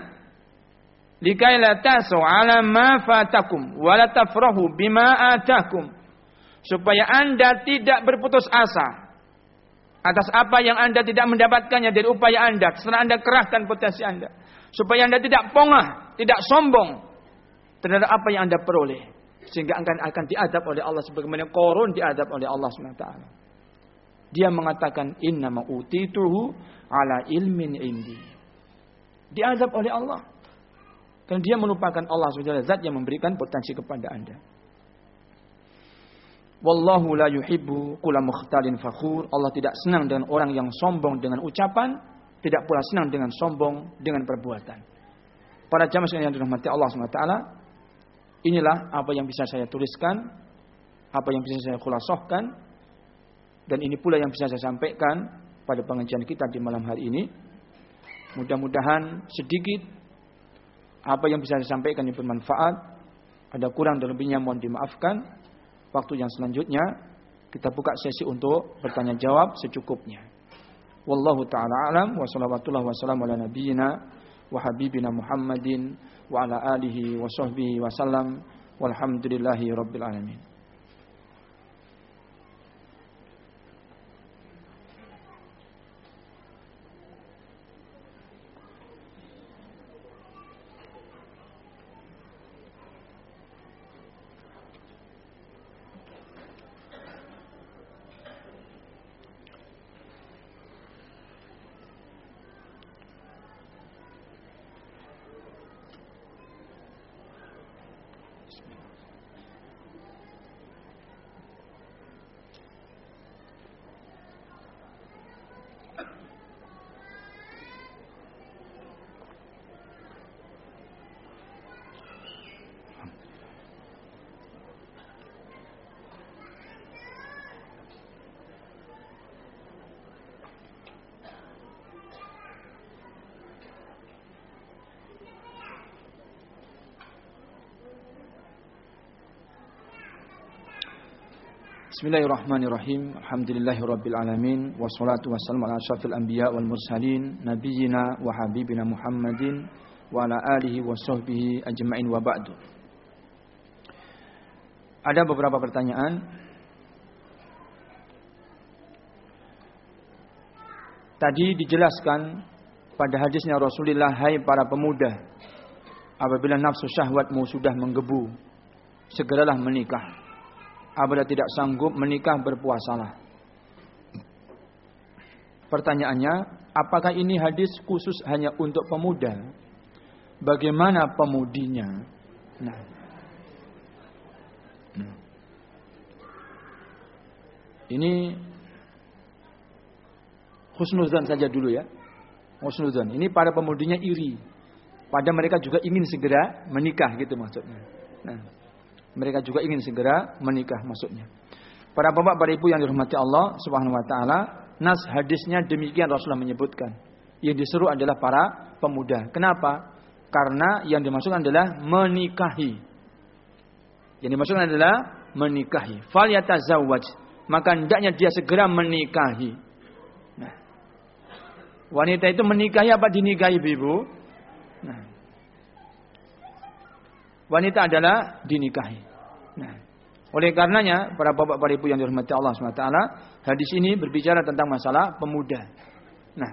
likaila tasu ala ma fatakum wala tafrahu bima atakum supaya Anda tidak berputus asa atas apa yang Anda tidak mendapatkannya dari upaya Anda setelah Anda kerahkan potensi Anda supaya Anda tidak pongah tidak sombong terhadap apa yang Anda peroleh sehingga akan akan diadab oleh Allah sebagaimana korun diadab oleh Allah SWT. Dia mengatakan inna ma'utituhu ala ilmin indi. Diazab oleh Allah. Dan dia melupakan Allah SWT zat yang memberikan potensi kepada anda. Wallahu la yuhibbu kula mukhtalin fakhur. Allah tidak senang dengan orang yang sombong dengan ucapan. Tidak pula senang dengan sombong dengan perbuatan. Para jamaah yang dirahmati Allah SWT. Inilah apa yang bisa saya tuliskan. Apa yang bisa saya khulasahkan dan ini pula yang bisa saya sampaikan pada pengajian kita di malam hari ini. Mudah-mudahan sedikit apa yang bisa saya sampaikan ini bermanfaat. Ada kurang dan lebihnya mohon dimaafkan. Waktu yang selanjutnya kita buka sesi untuk bertanya jawab secukupnya. Wallahu taala alam wa sallallahu wasallam ala nabiyyina wa habibina Muhammadin wa ala alihi wa sahbihi wasallam walhamdulillahi rabbil alamin. Bismillahirrahmanirrahim. Alhamdulillahirabbil alamin wassalatu wassalamu ala asyrafil anbiya wal mursalin nabiyyina wa habibina Muhammadin wa ala alihi wa sahbihi ajmain wa ba'du. Ada beberapa pertanyaan. Tadi dijelaskan pada hadisnya Rasulullah, hai para pemuda, apabila nafsu syahwatmu sudah menggebu, segeralah menikah apabila tidak sanggup menikah berpuasalah. Pertanyaannya, apakah ini hadis khusus hanya untuk pemuda? Bagaimana pemudinya? Nah. nah. Ini husnuzan saja dulu ya. Husnuzan. Ini para pemudinya iri. Pada mereka juga ingin segera menikah gitu maksudnya. Nah. Mereka juga ingin segera menikah maksudnya. Para bapak, para ibu yang dirahmati Allah Subhanahu wa taala, nas hadisnya demikian Rasulullah menyebutkan. Yang disuruh adalah para pemuda. Kenapa? Karena yang dimaksudkan adalah menikahi. Yang dimaksudkan adalah menikahi. Fal yatazawwaj. Maka hendaknya dia segera menikahi. Nah. Wanita itu menikahi apa dinikahi, Ibu? Nah. Wanita adalah dinikahi. Nah, oleh karenanya para bapak para ibu yang dirahmati Allah SWT, hadis ini berbicara tentang masalah pemuda. Nah,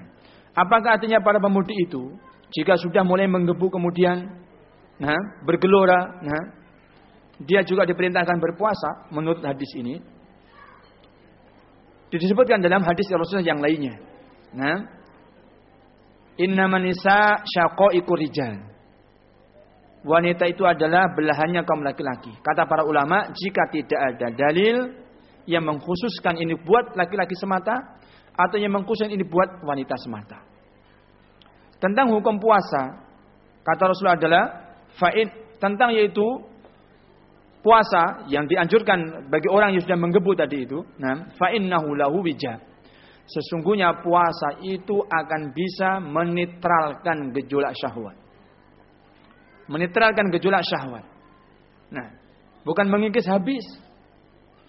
apakah artinya para pemudi itu jika sudah mulai menggebu kemudian nah, bergelora, nah, dia juga diperintahkan berpuasa menurut hadis ini. Disebutkan dalam hadis Rasulullah yang lainnya. Nah, Inna manisa syaqaiqur rijal wanita itu adalah belahannya kaum laki-laki. Kata para ulama, jika tidak ada dalil yang mengkhususkan ini buat laki-laki semata atau yang mengkhususkan ini buat wanita semata. Tentang hukum puasa, kata Rasulullah adalah faid tentang yaitu puasa yang dianjurkan bagi orang yang sudah menggebu tadi itu, nah, fa'innahu lahu wija. Sesungguhnya puasa itu akan bisa menetralkan gejolak syahwat menetralkan gejolak syahwat. Nah, bukan mengikis habis,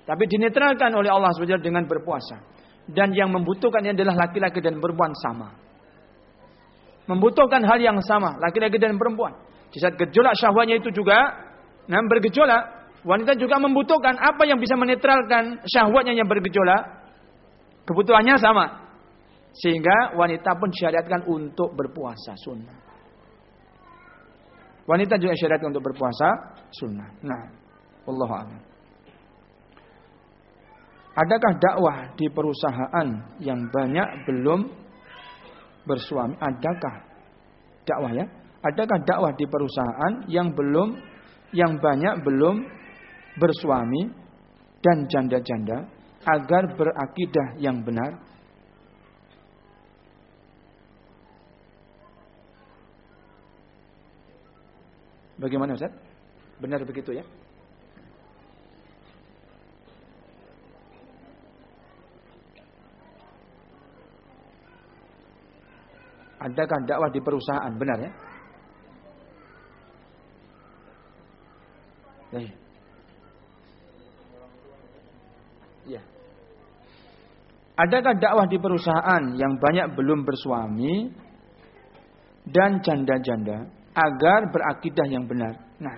tapi dinetralkan oleh Allah SWT dengan berpuasa. Dan yang membutuhkannya adalah laki-laki dan perempuan sama. Membutuhkan hal yang sama, laki-laki dan perempuan. Di saat gejolak syahwatnya itu juga, nah bergejolak, wanita juga membutuhkan apa yang bisa menetralkan syahwatnya yang bergejolak. Kebutuhannya sama. Sehingga wanita pun syariatkan untuk berpuasa sunnah. Wanita juga syariat untuk berpuasa sunnah. Nah, Allah. Adakah dakwah di perusahaan yang banyak belum bersuami? Adakah dakwah ya? Adakah dakwah di perusahaan yang belum yang banyak belum bersuami dan janda-janda agar berakidah yang benar? Bagaimana Ustaz? Benar begitu ya? Adakah dakwah di perusahaan? Benar ya? Baik. Ya. Adakah dakwah di perusahaan yang banyak belum bersuami dan janda-janda agar berakidah yang benar. Nah,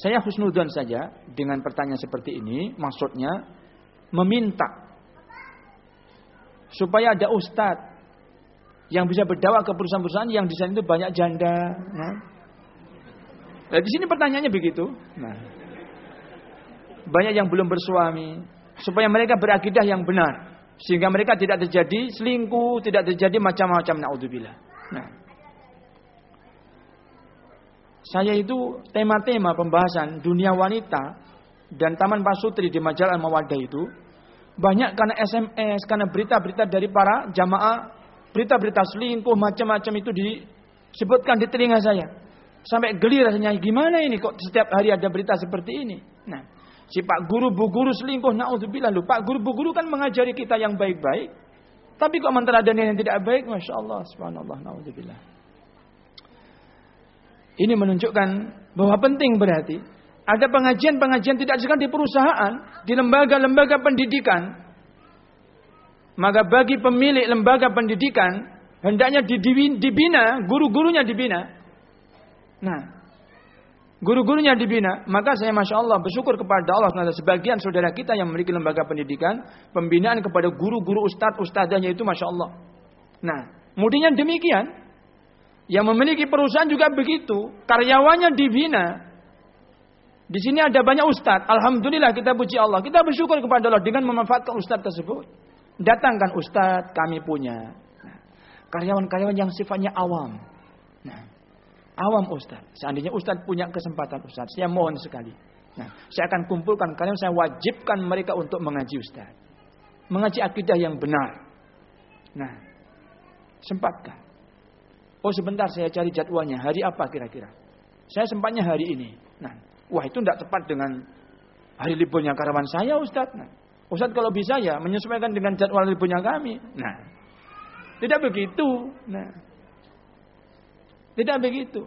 saya husnudon saja dengan pertanyaan seperti ini, maksudnya meminta supaya ada ustadz yang bisa berdakwah ke perusahaan-perusahaan yang di sana itu banyak janda. Nah, nah di sini pertanyaannya begitu. Nah, banyak yang belum bersuami supaya mereka berakidah yang benar sehingga mereka tidak terjadi selingkuh, tidak terjadi macam-macam naudzubillah. Nah, saya itu tema-tema pembahasan dunia wanita dan Taman Pasutri di majalah Mawadah itu banyak karena SMS, karena berita-berita dari para jamaah, berita-berita selingkuh macam-macam itu disebutkan di telinga saya. Sampai geli rasanya, gimana ini kok setiap hari ada berita seperti ini? Nah, si Pak Guru Bu Guru selingkuh, naudzubillah lu. Pak Guru Bu Guru kan mengajari kita yang baik-baik. Tapi kok mentera ada yang tidak baik, masya Allah, subhanallah, naudzubillah. Ini menunjukkan bahwa penting berarti Ada pengajian-pengajian tidak dilaksanakan di perusahaan, di lembaga-lembaga pendidikan. Maka bagi pemilik lembaga pendidikan, hendaknya dibina, guru-gurunya dibina. Nah, guru-gurunya dibina, maka saya masya Allah bersyukur kepada Allah karena sebagian saudara kita yang memiliki lembaga pendidikan, pembinaan kepada guru-guru ustadz ustadzahnya itu masya Allah. Nah, mudinya demikian, yang memiliki perusahaan juga begitu, karyawannya dibina. Di sini ada banyak ustadz. Alhamdulillah kita puji Allah. Kita bersyukur kepada Allah dengan memanfaatkan ustadz tersebut. Datangkan ustadz kami punya. Nah, karyawan-karyawan yang sifatnya awam. Nah, awam ustadz. Seandainya ustadz punya kesempatan ustadz. Saya mohon sekali. Nah, saya akan kumpulkan kalian. Saya wajibkan mereka untuk mengaji ustadz. Mengaji akidah yang benar. Nah, sempatkan. Oh sebentar saya cari jadwalnya. Hari apa kira-kira? Saya sempatnya hari ini. Nah, wah itu tidak tepat dengan hari liburnya karyawan saya Ustaz. Nah, Ustaz kalau bisa ya menyesuaikan dengan jadwal liburnya kami. Nah, tidak begitu. Nah, tidak begitu.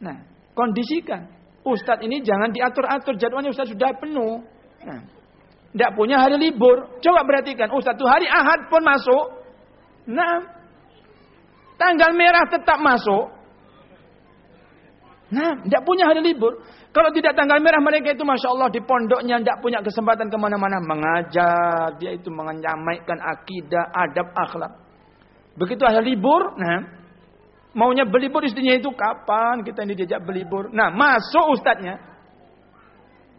Nah, kondisikan. Ustadz ini jangan diatur-atur jadwalnya Ustadz sudah penuh. Nah, tidak punya hari libur. Coba perhatikan Ustadz itu hari Ahad pun masuk. Nah, Tanggal merah tetap masuk. Nah, tidak punya hari libur. Kalau tidak tanggal merah mereka itu Masya Allah di pondoknya tidak punya kesempatan ke mana-mana. Mengajar, dia itu menyampaikan akidah, adab, akhlak. Begitu hari libur, nah, maunya berlibur istrinya itu kapan kita ini diajak berlibur. Nah, masuk ustadznya.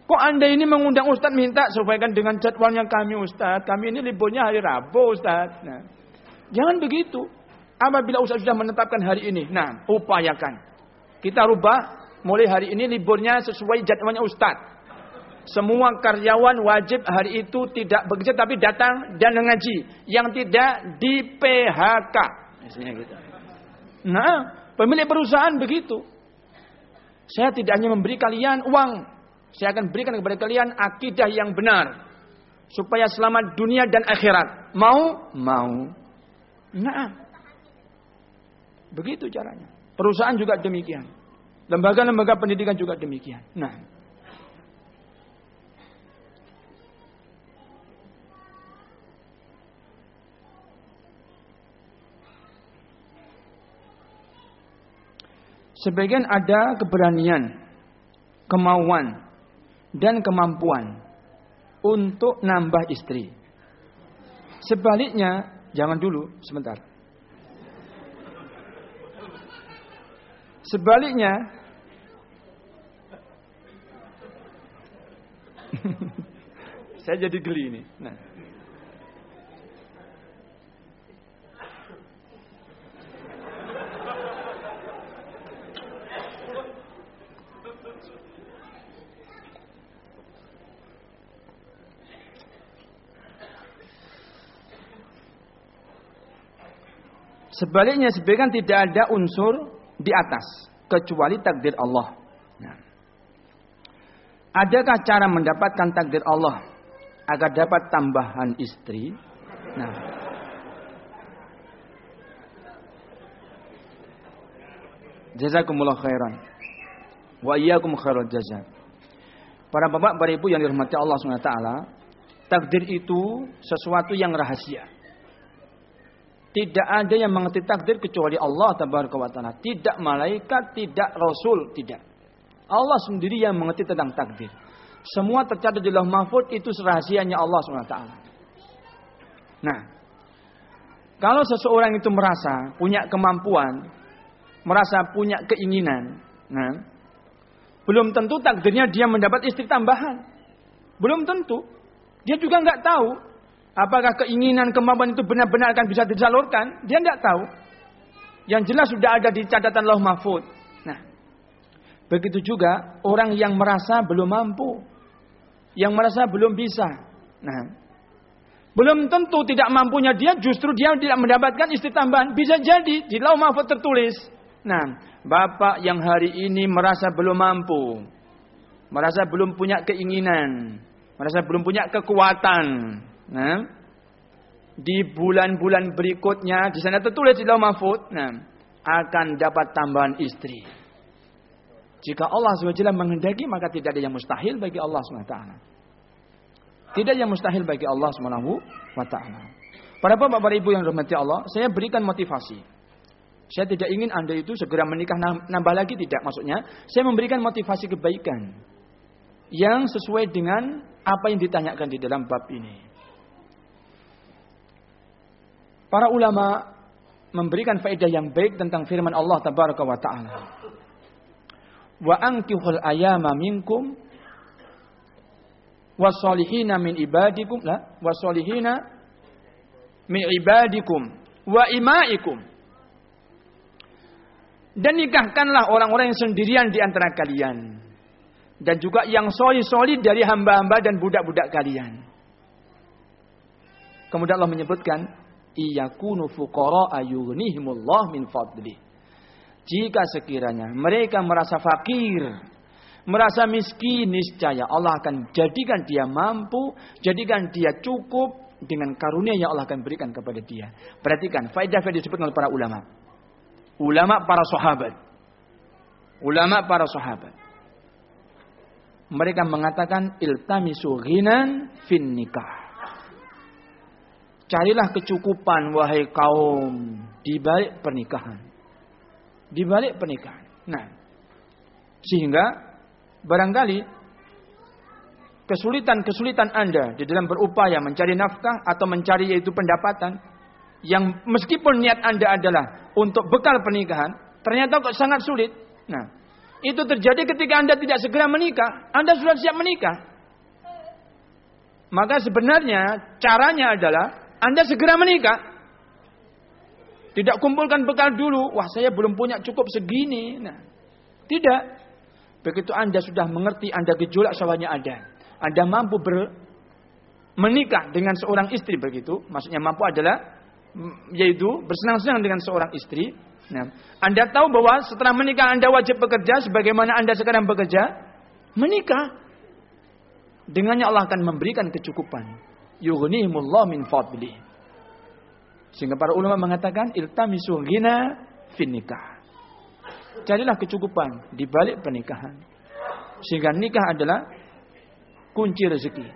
Kok anda ini mengundang ustadz minta supaya dengan jadwalnya kami ustadz. Kami ini liburnya hari Rabu ustadz. Nah, jangan begitu. Apabila Ustaz sudah menetapkan hari ini, nah, upayakan. Kita rubah mulai hari ini liburnya sesuai jadwalnya Ustaz. Semua karyawan wajib hari itu tidak bekerja tapi datang dan mengaji. Yang tidak di PHK. Misalnya gitu. Nah, pemilik perusahaan begitu. Saya tidak hanya memberi kalian uang. Saya akan berikan kepada kalian akidah yang benar. Supaya selamat dunia dan akhirat. Mau? Mau. Nah, Begitu caranya. Perusahaan juga demikian. Lembaga-lembaga pendidikan juga demikian. Nah, Sebagian ada keberanian, kemauan, dan kemampuan untuk nambah istri. Sebaliknya, jangan dulu, sebentar. Sebaliknya, saya jadi geli ini. Nah. Sebaliknya sebagian tidak ada unsur di atas kecuali takdir Allah. Nah. Adakah cara mendapatkan takdir Allah agar dapat tambahan istri? Nah. Jazakumullah khairan. Wa iyyakum khairal jazak. Para bapak, para ibu yang dirahmati Allah SWT, takdir itu sesuatu yang rahasia. Tidak ada yang mengerti takdir kecuali Allah tabaraka wa taala. Tidak malaikat, tidak rasul, tidak. Allah sendiri yang mengerti tentang takdir. Semua tercatat di lauh mahfud itu rahasianya Allah SWT. Nah, kalau seseorang itu merasa punya kemampuan, merasa punya keinginan, nah, belum tentu takdirnya dia mendapat istri tambahan. Belum tentu. Dia juga nggak tahu Apakah keinginan kemampuan itu benar-benar akan bisa disalurkan? Dia tidak tahu. Yang jelas sudah ada di catatan Allah Mahfud. Nah, begitu juga orang yang merasa belum mampu, yang merasa belum bisa. Nah, belum tentu tidak mampunya dia, justru dia tidak mendapatkan istri tambahan. Bisa jadi di Allah Mahfud tertulis. Nah, bapak yang hari ini merasa belum mampu, merasa belum punya keinginan, merasa belum punya kekuatan, Nah, di bulan-bulan berikutnya di sana tertulis di Lauh Mahfud, nah, akan dapat tambahan istri. Jika Allah SWT menghendaki maka tidak ada yang mustahil bagi Allah SWT. Tidak yang mustahil bagi Allah SWT. Para bapak, para ibu yang dirahmati Allah, saya berikan motivasi. Saya tidak ingin Anda itu segera menikah nambah lagi tidak maksudnya. Saya memberikan motivasi kebaikan yang sesuai dengan apa yang ditanyakan di dalam bab ini. Para ulama memberikan faedah yang baik tentang firman Allah tabaraka wa taala. Wa ankihul ayama minkum wasolihina min ibadikum la wasolihina min ibadikum wa imaikum dan nikahkanlah orang-orang yang sendirian di antara kalian dan juga yang soli-soli dari hamba-hamba dan budak-budak kalian. Kemudian Allah menyebutkan iyakunu fuqara min fadli. Jika sekiranya mereka merasa fakir, merasa miskin, niscaya Allah akan jadikan dia mampu, jadikan dia cukup dengan karunia yang Allah akan berikan kepada dia. Perhatikan, faedah-faedah disebutkan oleh para ulama. Ulama para sahabat. Ulama para sahabat. Mereka mengatakan iltamisu ghinan fin nikah. Carilah kecukupan wahai kaum di balik pernikahan. Di balik pernikahan. Nah, sehingga barangkali kesulitan-kesulitan Anda di dalam berupaya mencari nafkah atau mencari yaitu pendapatan yang meskipun niat Anda adalah untuk bekal pernikahan, ternyata kok sangat sulit. Nah, itu terjadi ketika Anda tidak segera menikah. Anda sudah siap menikah. Maka sebenarnya caranya adalah anda segera menikah. Tidak kumpulkan bekal dulu. Wah saya belum punya cukup segini. Nah, tidak. Begitu Anda sudah mengerti Anda gejolak sawahnya ada. Anda mampu ber, menikah dengan seorang istri begitu. Maksudnya mampu adalah yaitu bersenang-senang dengan seorang istri. Nah, Anda tahu bahwa setelah menikah Anda wajib bekerja sebagaimana Anda sekarang bekerja. Menikah. Dengannya Allah akan memberikan kecukupan yughnihimullah min fadli. Sehingga para ulama mengatakan iltamisu ghina fin nikah. Carilah kecukupan di balik pernikahan. Sehingga nikah adalah kunci rezeki.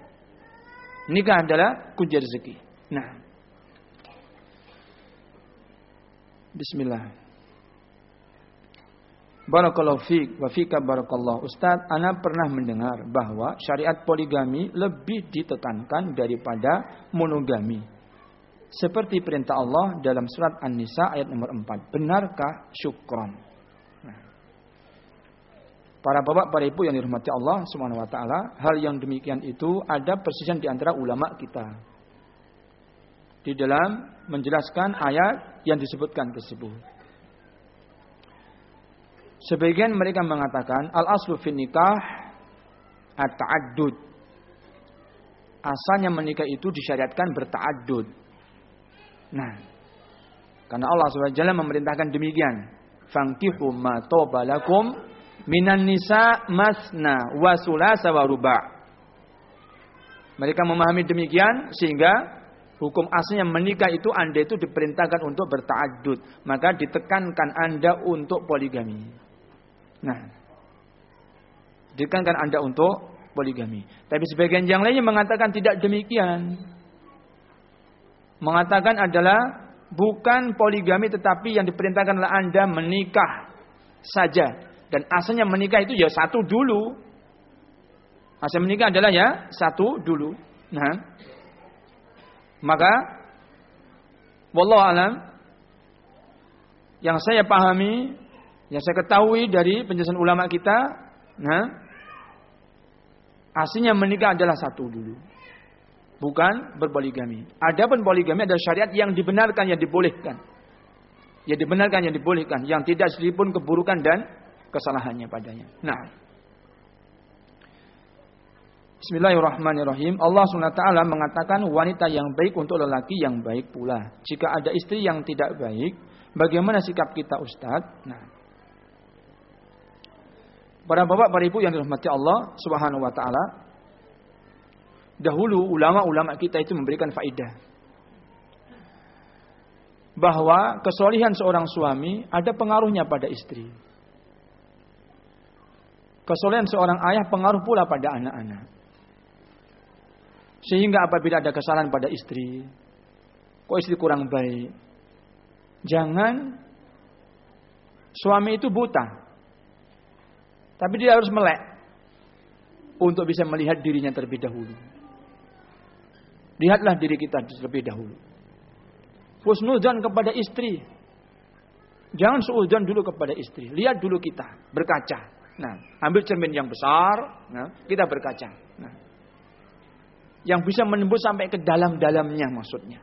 Nikah adalah kunci rezeki. Nah. Bismillah. Barakallahu fiik wa fika barakallahu. Ustaz, ana pernah mendengar bahwa syariat poligami lebih ditekankan daripada monogami. Seperti perintah Allah dalam surat An-Nisa ayat nomor 4. Benarkah syukron? Nah. Para bapak, para ibu yang dirahmati Allah Subhanahu wa taala, hal yang demikian itu ada persisian di antara ulama kita. Di dalam menjelaskan ayat yang disebutkan tersebut. Sebagian mereka mengatakan al aslu fin nikah at-ta'addud. Asalnya menikah itu disyariatkan berta'addud. Nah, karena Allah SWT memerintahkan demikian. Fankihu ma tobalakum minan nisa masna wa sulasa wa ruba. Mereka memahami demikian sehingga hukum aslinya menikah itu Anda itu diperintahkan untuk berta'addud. Maka ditekankan Anda untuk poligami. Nah, ditekankan Anda untuk poligami. Tapi sebagian yang lainnya mengatakan tidak demikian. Mengatakan adalah bukan poligami tetapi yang diperintahkan adalah Anda menikah saja. Dan asalnya menikah itu ya satu dulu. Asal menikah adalah ya satu dulu. Nah, maka wallahu alam yang saya pahami yang saya ketahui dari penjelasan ulama kita, nah, aslinya menikah adalah satu dulu. Bukan berpoligami. Adapun poligami adalah syariat yang dibenarkan, yang dibolehkan. Yang dibenarkan, yang dibolehkan. Yang tidak sedikit pun keburukan dan kesalahannya padanya. Nah. Bismillahirrahmanirrahim. Allah SWT mengatakan wanita yang baik untuk lelaki yang baik pula. Jika ada istri yang tidak baik, bagaimana sikap kita Ustadz? Nah, Para bapak, para ibu yang dirahmati Allah Subhanahu wa taala, dahulu ulama-ulama kita itu memberikan faidah bahwa kesolihan seorang suami ada pengaruhnya pada istri. Kesolehan seorang ayah pengaruh pula pada anak-anak. Sehingga apabila ada kesalahan pada istri, kok istri kurang baik, jangan suami itu buta. Tapi dia harus melek untuk bisa melihat dirinya terlebih dahulu. Lihatlah diri kita terlebih dahulu. Husnudzan kepada istri. Jangan suudzon dulu kepada istri. Lihat dulu kita, berkaca. Nah, ambil cermin yang besar, nah, kita berkaca. Nah, yang bisa menembus sampai ke dalam-dalamnya maksudnya.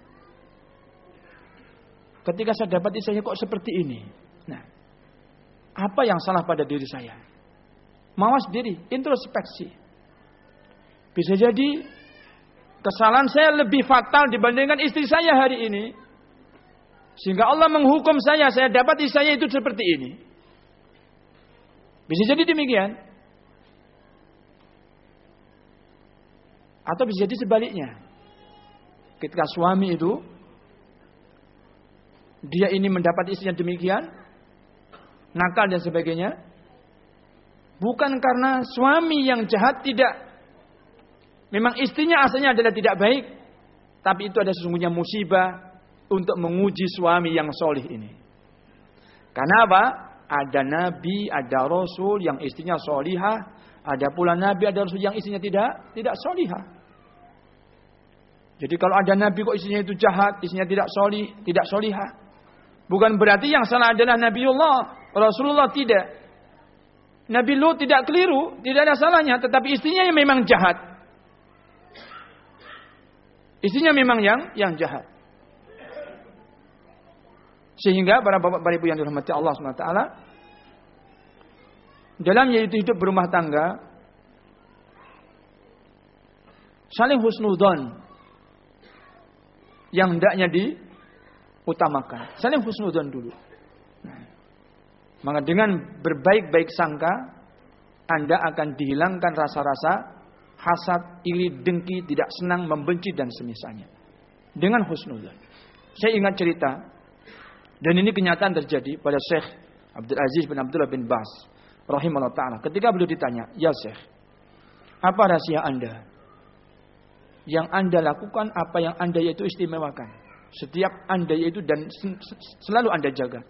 Ketika saya dapat saya kok seperti ini. Nah, apa yang salah pada diri saya? Mawas diri, introspeksi. Bisa jadi kesalahan saya lebih fatal dibandingkan istri saya hari ini. Sehingga Allah menghukum saya, saya dapat istri saya itu seperti ini. Bisa jadi demikian. Atau bisa jadi sebaliknya. Ketika suami itu dia ini mendapat istrinya demikian, nakal dan sebagainya, bukan karena suami yang jahat tidak memang istrinya asalnya adalah tidak baik, tapi itu ada sesungguhnya musibah untuk menguji suami yang solih ini. Karena apa? Ada nabi, ada rasul yang istrinya solihah. Ada pula nabi, ada rasul yang istrinya tidak tidak solihah. Jadi kalau ada nabi kok istrinya itu jahat, istrinya tidak solih, tidak solihah. Bukan berarti yang salah adalah Nabiullah, Rasulullah tidak. Nabi Lut tidak keliru, tidak ada salahnya, tetapi istrinya yang memang jahat. Istrinya memang yang yang jahat. Sehingga para bapak para ibu yang dirahmati Allah SWT dalam yaitu hidup berumah tangga saling husnudon yang hendaknya diutamakan. Saling husnudon dulu. Maka dengan berbaik-baik sangka Anda akan dihilangkan rasa-rasa hasad, iri, dengki, tidak senang, membenci dan semisalnya. Dengan husnudon. Saya ingat cerita dan ini kenyataan terjadi pada Syekh Abdul Aziz bin Abdullah bin Bas rahimahullah taala. Ketika beliau ditanya, "Ya Syekh, apa rahasia Anda? Yang Anda lakukan apa yang Anda yaitu istimewakan? Setiap Anda yaitu dan selalu Anda jaga."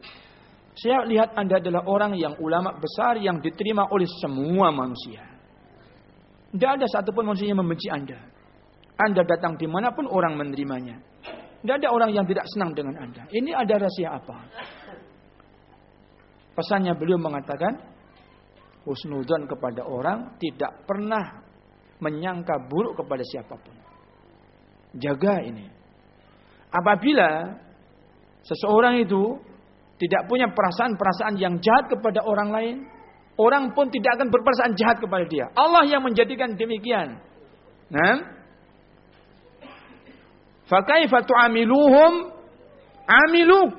Saya lihat Anda adalah orang yang ulama besar yang diterima oleh semua manusia. Tidak ada satupun manusia yang membenci Anda. Anda datang di mana pun orang menerimanya. Tidak ada orang yang tidak senang dengan Anda. Ini ada rahasia apa? Pesannya beliau mengatakan, husnudon kepada orang tidak pernah menyangka buruk kepada siapa pun. Jaga ini. Apabila seseorang itu tidak punya perasaan-perasaan yang jahat kepada orang lain, orang pun tidak akan berperasaan jahat kepada dia. Allah yang menjadikan demikian. Nah, Fakaifa tu'amiluhum amiluk.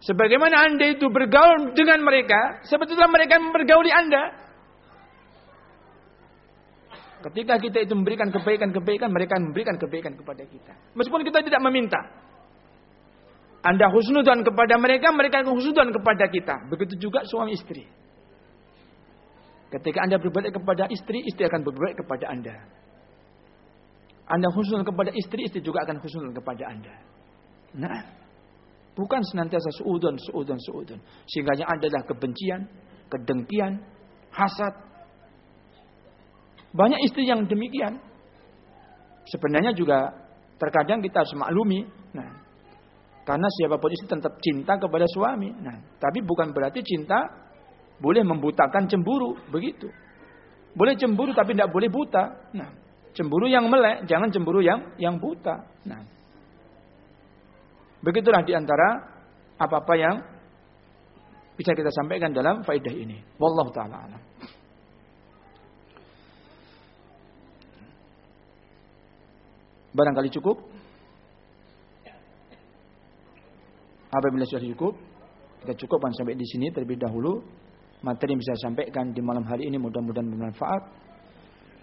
Sebagaimana Anda itu bergaul dengan mereka, sebetulnya mereka mempergauli Anda. Ketika kita itu memberikan kebaikan-kebaikan, mereka memberikan kebaikan kepada kita. Meskipun kita tidak meminta. Anda husnudan kepada mereka, mereka husnudan kepada kita. Begitu juga suami istri. Ketika Anda berbaik kepada istri, istri akan berbaik kepada Anda. Anda husnul kepada istri, istri juga akan husnul kepada Anda. Nah, bukan senantiasa suudon, suudon, suudon. Sehingga yang adalah kebencian, kedengkian, hasad. Banyak istri yang demikian. Sebenarnya juga terkadang kita harus maklumi. Nah, karena siapa pun istri tetap cinta kepada suami. Nah, tapi bukan berarti cinta boleh membutakan cemburu, begitu. Boleh cemburu tapi tidak boleh buta. Nah, Cemburu yang melek, jangan cemburu yang yang buta. Nah. Begitulah di antara apa-apa yang bisa kita sampaikan dalam faidah ini. Wallahu taala alam. Barangkali cukup. Apabila sudah cukup, kita cukupkan sampai di sini terlebih dahulu. Materi yang bisa sampaikan di malam hari ini mudah-mudahan bermanfaat.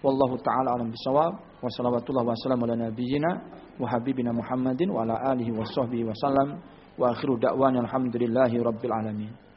Wallahu taala alam bisawab wa salawatullah wa salam ala nabiyyina wa habibina Muhammadin wa ala alihi wa sahbihi wa sallam wa akhiru da'wana alhamdulillahi rabbil alamin.